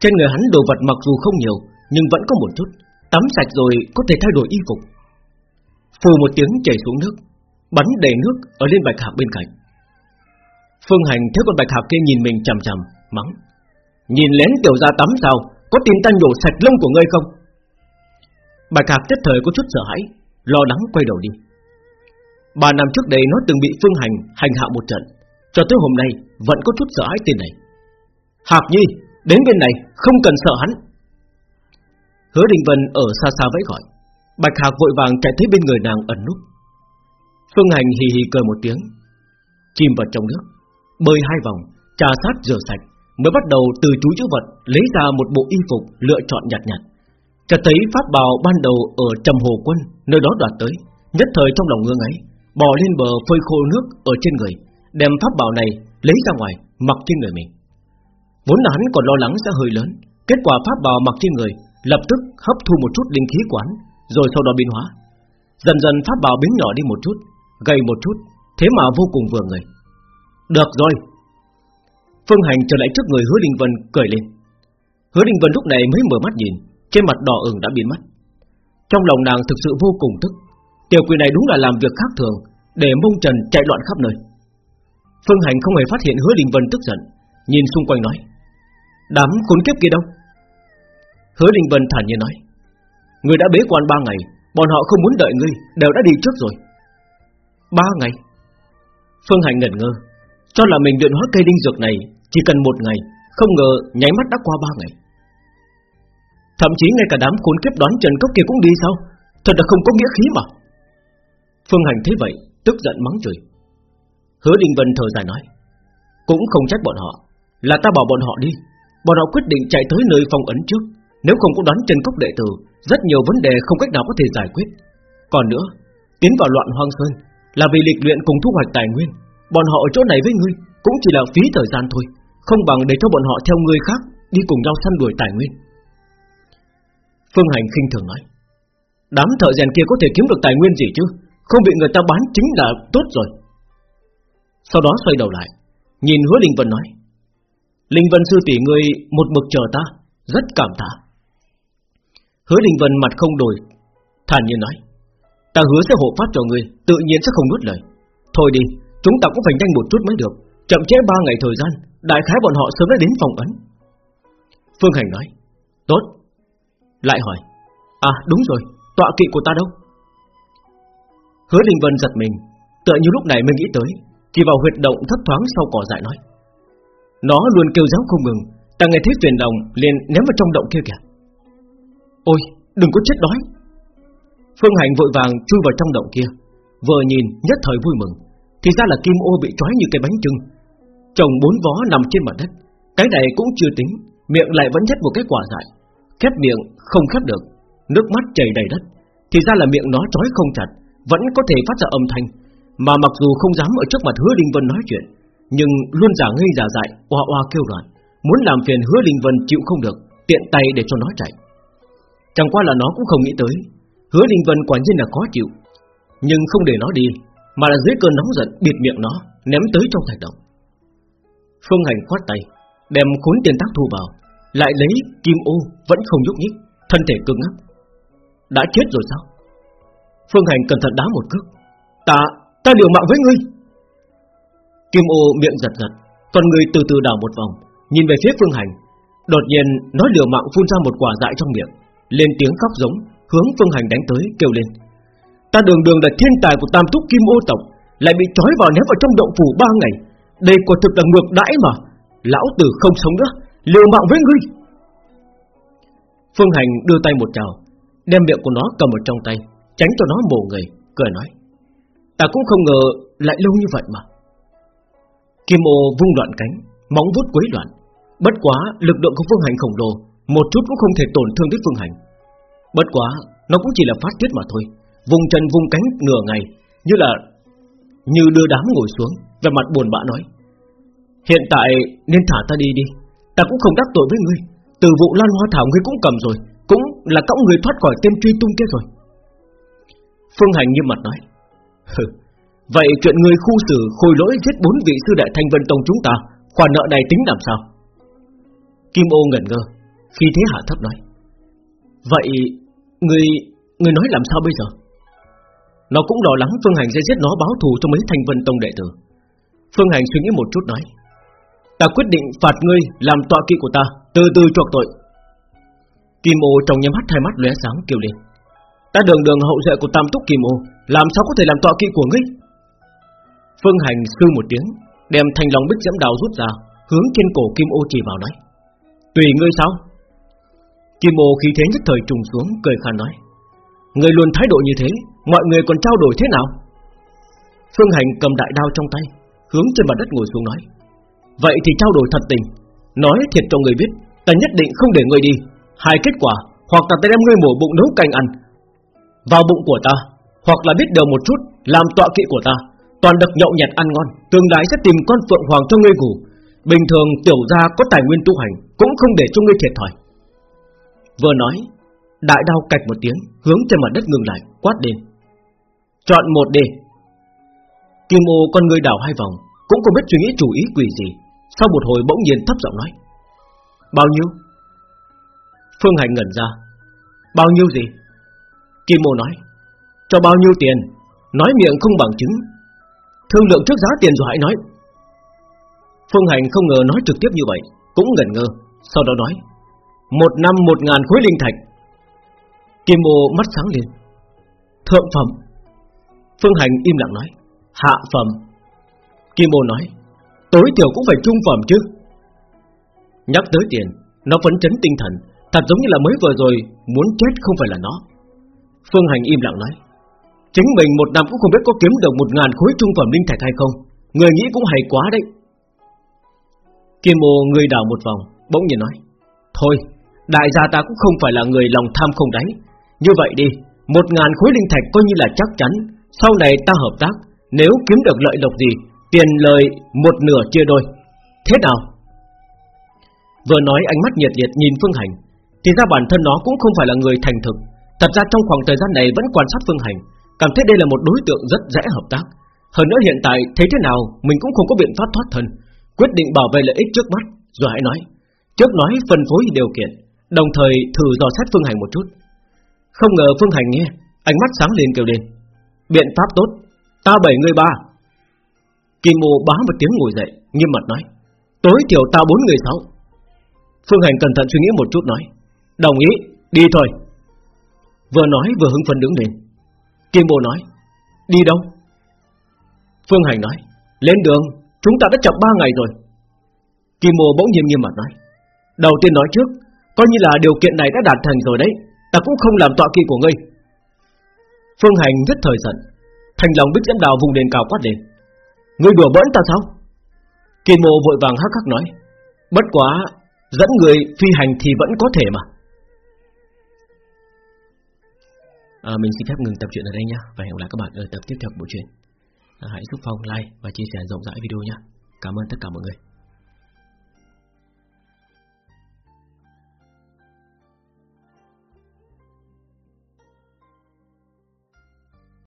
Trên người hắn đồ vật mặc dù không nhiều, nhưng vẫn có một chút. Tắm sạch rồi có thể thay đổi y phục. Phù một tiếng chảy xuống nước, bắn đầy nước ở lên bạch hạc bên cạnh. Phương Hành thấy con bạch hạc kia nhìn mình chằm chằm, mắng: nhìn lén tiểu gia tắm sao? Có tin ta nhổ sạch lông của ngươi không? Bạch hạc nhất thời có chút sợ hãi, lo lắng quay đầu đi. Ba năm trước đây nó từng bị Phương Hành hành hạ một trận, cho tới hôm nay vẫn có chút sợ hãi tên này. Hạc Nhi, đến bên này, không cần sợ hắn. Hứa Đình Vân ở xa xa vẫy gọi, Bạch Hạc vội vàng chạy tới bên người nàng ẩn núp. Phương Hành hì hì cười một tiếng Chìm vào trong nước Bơi hai vòng Trà sát rửa sạch Mới bắt đầu từ chú chữ vật Lấy ra một bộ y phục lựa chọn nhạt nhạt Chợt thấy pháp bào ban đầu Ở trầm hồ quân Nơi đó đoạt tới Nhất thời trong lòng ngương ấy Bò lên bờ phơi khô nước ở trên người Đem pháp bào này lấy ra ngoài Mặc trên người mình Vốn là hắn còn lo lắng sẽ hơi lớn Kết quả pháp bào mặc trên người Lập tức hấp thu một chút linh khí quán Rồi sau đó biến hóa Dần dần pháp bào biến nhỏ đi một chút gầy một chút, thế mà vô cùng vừa người. Được rồi. Phương Hành trở lại trước người Hứa Linh Vân cười lên. Hứa Linh Vân lúc này mới mở mắt nhìn, trên mặt đỏ ửng đã biến mất. Trong lòng nàng thực sự vô cùng tức. Tiểu quỷ này đúng là làm việc khác thường, để mông trần chạy loạn khắp nơi. Phương Hành không hề phát hiện Hứa Linh Vân tức giận, nhìn xung quanh nói: đám khốn kiếp kia đâu? Hứa Đình Vân thản nhiên nói: người đã bế quan ba ngày, bọn họ không muốn đợi ngươi, đều đã đi trước rồi. Ba ngày? Phương Hành ngẩn ngơ Cho là mình luyện hóa cây đinh dược này Chỉ cần một ngày Không ngờ nháy mắt đã qua ba ngày. Thậm chí ngay cả đám khốn kiếp đoán Trần Cốc kia cũng đi sao? Thật là không có nghĩa khí mà. Phương Hành thấy vậy Tức giận mắng chửi. Hứa Đình Vân thở dài nói Cũng không trách bọn họ Là ta bảo bọn họ đi Bọn họ quyết định chạy tới nơi phong ấn trước. Nếu không có đoán chân cốc đệ tử, Rất nhiều vấn đề không cách nào có thể giải quyết. Còn nữa, Tiến vào loạn hoang sơn, Là vì lịch luyện cùng thu hoạch tài nguyên. Bọn họ ở chỗ này với ngươi Cũng chỉ là phí thời gian thôi, Không bằng để cho bọn họ theo người khác Đi cùng nhau săn đuổi tài nguyên. Phương Hành khinh thường nói, Đám thợ rèn kia có thể kiếm được tài nguyên gì chứ? Không bị người ta bán chính là tốt rồi. Sau đó xoay đầu lại, Nhìn hứa Linh Vân nói Linh Vân sư tỷ ngươi một mực chờ ta, Rất cảm tạ Hứa Linh Vân mặt không đổi, Thản nhiên nói, Ta hứa sẽ hộ pháp cho ngươi, Tự nhiên sẽ không nuốt lời. Thôi đi, Chúng ta cũng phải nhanh một chút mới được, Chậm chế ba ngày thời gian, Đại khái bọn họ sớm đã đến phòng ấn. Phương Hành nói, Tốt. Lại hỏi À đúng rồi, Tọa kỵ của ta đâu? Hứa Linh Vân giật mình, Tựa như lúc này mới nghĩ tới, Chỉ vào huyệt động thấp thoáng sau cỏ dại nói nó luôn kêu giáo không ngừng. Ta nghe thấy phiền lòng liền ném vào trong động kia kìa. Ôi, đừng có chết đói. Phương Hành vội vàng chui vào trong động kia. Vừa nhìn, nhất thời vui mừng. Thì ra là kim ô bị trói như cái bánh trưng. Chồng bốn vó nằm trên mặt đất. Cái này cũng chưa tính, Miệng lại vẫn nhét một cái quả dại. Khép miệng, không khép được. Nước mắt chảy đầy đất. Thì ra là miệng nó trói không chặt, Vẫn có thể phát ra âm thanh. Mà mặc dù không dám ở trước mặt hứa Linh Vân nói chuyện nhưng luôn giả ngây giả dại Oa oa kêu loạn. Muốn làm phiền hứa Linh Vân chịu không được Tiện tay để cho nó chạy. Chẳng qua là nó cũng không nghĩ tới Hứa Linh Vân quả nhiên là khó chịu. Nhưng không để nó đi Mà là dưới cơn nóng giận bịt miệng nó Ném tới trong thạch động. Phương Hành khoát tay Đem khốn tiền tác thu vào Lại lấy kim ô vẫn không nhúc nhích Thân thể cứng ngắc. Đã chết rồi sao? Phương Hành cẩn thận đá một cước. Ta, ta liều mạng với ngươi. Kim ô miệng giật giật Còn người từ từ đảo một vòng, Nhìn về phía Phương Hành. Đột nhiên, nó liều mạng phun ra một quả dại trong miệng, Lên tiếng khóc giống, Hướng Phương Hành đánh tới, kêu lên. Ta đường đường là thiên tài của tam túc kim ô tộc, Lại bị trói vào ném vào trong động phủ ba ngày. Đây quả thực là ngược đãi mà, Lão tử không sống nữa, Liều mạng với ngươi. Phương Hành đưa tay một chào Đem miệng của nó cầm ở trong tay, Tránh cho nó mổ người, Cười nói. Ta cũng không ngờ lại lâu như vậy mà. Kim ô vung loạn cánh, Móng vuốt quấy loạn. Bất quá, lực lượng của Phương Hành khổng lồ, Một chút cũng không thể tổn thương tới Phương Hành. Bất quá, nó cũng chỉ là phát tiết mà thôi. Vùng chân vùng cánh nửa ngày, Như là, Như đưa đám ngồi xuống và mặt buồn bã nói. Hiện tại, nên thả ta đi đi. Ta cũng không đắc tội với ngươi. Từ vụ lan hoa thảo ngươi cũng cầm rồi, Cũng là cõng người thoát khỏi tên truy tung kia rồi. Phương Hành nghiêm mặt nói. Hừ. Vậy chuyện người khu xử khôi lỗi giết bốn vị sư đại thanh vân tông chúng ta, Khoản nợ này tính làm sao? Kim ô ngẩn ngơ, Khi thế hạ thấp nói. Vậy, Người Người nói làm sao bây giờ? Nó cũng lo lắng Phương Hành sẽ giết nó báo thù cho mấy thanh vân tông đệ tử. Phương Hành suy nghĩ một chút nói. Ta quyết định phạt ngươi làm tọa kỵ của ta, Từ từ chuộc tội. Kim ô trong nhắm mắt hai mắt lóe sáng kêu lên. Ta đường đường hậu duệ của tam túc Kim ô, Làm sao có thể làm tọa kỵ của ngươi? Phương Hành sư một tiếng, Đem thanh lòng bích diễm đào rút ra, Hướng trên cổ Kim ô chỉ vào nói, Tùy ngươi sao? Kim ô khí thế nhất thời trùng xuống, Cười khan nói Người luôn thái độ như thế, Mọi người còn trao đổi thế nào? Phương Hành cầm đại đao trong tay, Hướng trên mặt đất ngồi xuống nói, Vậy thì trao đổi thật tình, Nói thiệt cho người biết, Ta nhất định không để ngươi đi, Hai kết quả, Hoặc là ta đem ngươi mổ bụng nấu canh ăn, Vào bụng của ta, Hoặc là biết được một chút, Làm tọa kỵ của ta. Toàn được nhậu nhẹt ăn ngon, Tương đái sẽ tìm con phượng hoàng cho ngươi ngủ. Bình thường tiểu gia có tài nguyên tu hành, Cũng không để cho ngươi thiệt thòi. Vừa nói, Đại đao cạch một tiếng, Hướng trên mặt đất ngừng lại, Quát lên. Chọn một đi. Kim ô con người đảo hai vòng, Cũng không biết suy nghĩ chủ ý quỷ gì, Sau một hồi bỗng nhiên thấp giọng nói. Bao nhiêu? Phương Hành ngẩn ra. Bao nhiêu gì? Kim ô nói. Cho bao nhiêu tiền? Nói miệng không bằng chứng. Thương lượng trước giá tiền rồi hãy nói. Phương Hành không ngờ nói trực tiếp như vậy, Cũng ngẩn ngơ, Sau đó nói, Một năm một ngàn khối linh thạch. Kim ô mắt sáng lên. Thượng phẩm. Phương Hành im lặng nói, Hạ phẩm. Kim ô nói, Tối thiểu cũng phải trung phẩm chứ. Nhắc tới tiền, Nó phấn chấn tinh thần, Thật giống như là mới vừa rồi, Muốn chết không phải là nó. Phương Hành im lặng nói Chính mình một năm cũng không biết có kiếm được một ngàn khối trung phẩm linh thạch hay không. Người nghĩ cũng hay quá đấy. Kim mô người đảo một vòng, Bỗng nhiên nói, Thôi, đại gia ta cũng không phải là người lòng tham không đáy. Như vậy đi, Một ngàn khối linh thạch coi như là chắc chắn. Sau này ta hợp tác, Nếu kiếm được lợi lộc gì, Tiền lời một nửa chia đôi. Thế nào? Vừa nói, ánh mắt nhiệt liệt nhìn Phương Hành. Thì ra bản thân nó cũng không phải là người thành thực. Thật ra trong khoảng thời gian này vẫn quan sát Phương Hành. Cảm thấy đây là một đối tượng rất dễ hợp tác. Hơn nữa hiện tại thấy thế nào Mình cũng không có biện pháp thoát thân. Quyết định bảo vệ lợi ích trước mắt Rồi hãy nói. Trước nói phân phối điều kiện Đồng thời thử dò xét Phương Hành một chút. Không ngờ Phương Hành nghe Ánh mắt sáng lên kêu lên. Biện pháp tốt Ta bảy người ba. Kim Mô bá một tiếng ngồi dậy Nghiêm mặt nói. Tối thiểu ta bốn người sáu. Phương Hành cẩn thận suy nghĩ một chút nói. Đồng ý, đi thôi. Vừa nói vừa hưng phấn đứng lên. Kim Bồ nói Đi đâu? Phương Hành nói Lên đường, chúng ta đã chậm 3 ngày rồi. Kim Bồ bỗng nhiên nghiêm mặt nói Đầu tiên nói trước Coi như là điều kiện này đã đạt thành rồi đấy Ta cũng không làm tọa kỳ của ngươi. Phương Hành rất thời giận Thành lòng bích dẫn đào vùng đền cao quát lên Ngươi đùa bỡn ta sao? Kim Mô vội vàng hắc hắc nói Bất quá Dẫn người phi hành thì vẫn có thể mà. À, Mình xin phép ngừng tập truyện ở đây nhé. Và hẹn gặp lại các bạn ở tập tiếp theo của bộ truyện. À, Hãy giúp Phong like và chia sẻ rộng rãi video nhé. Cảm ơn tất cả mọi người.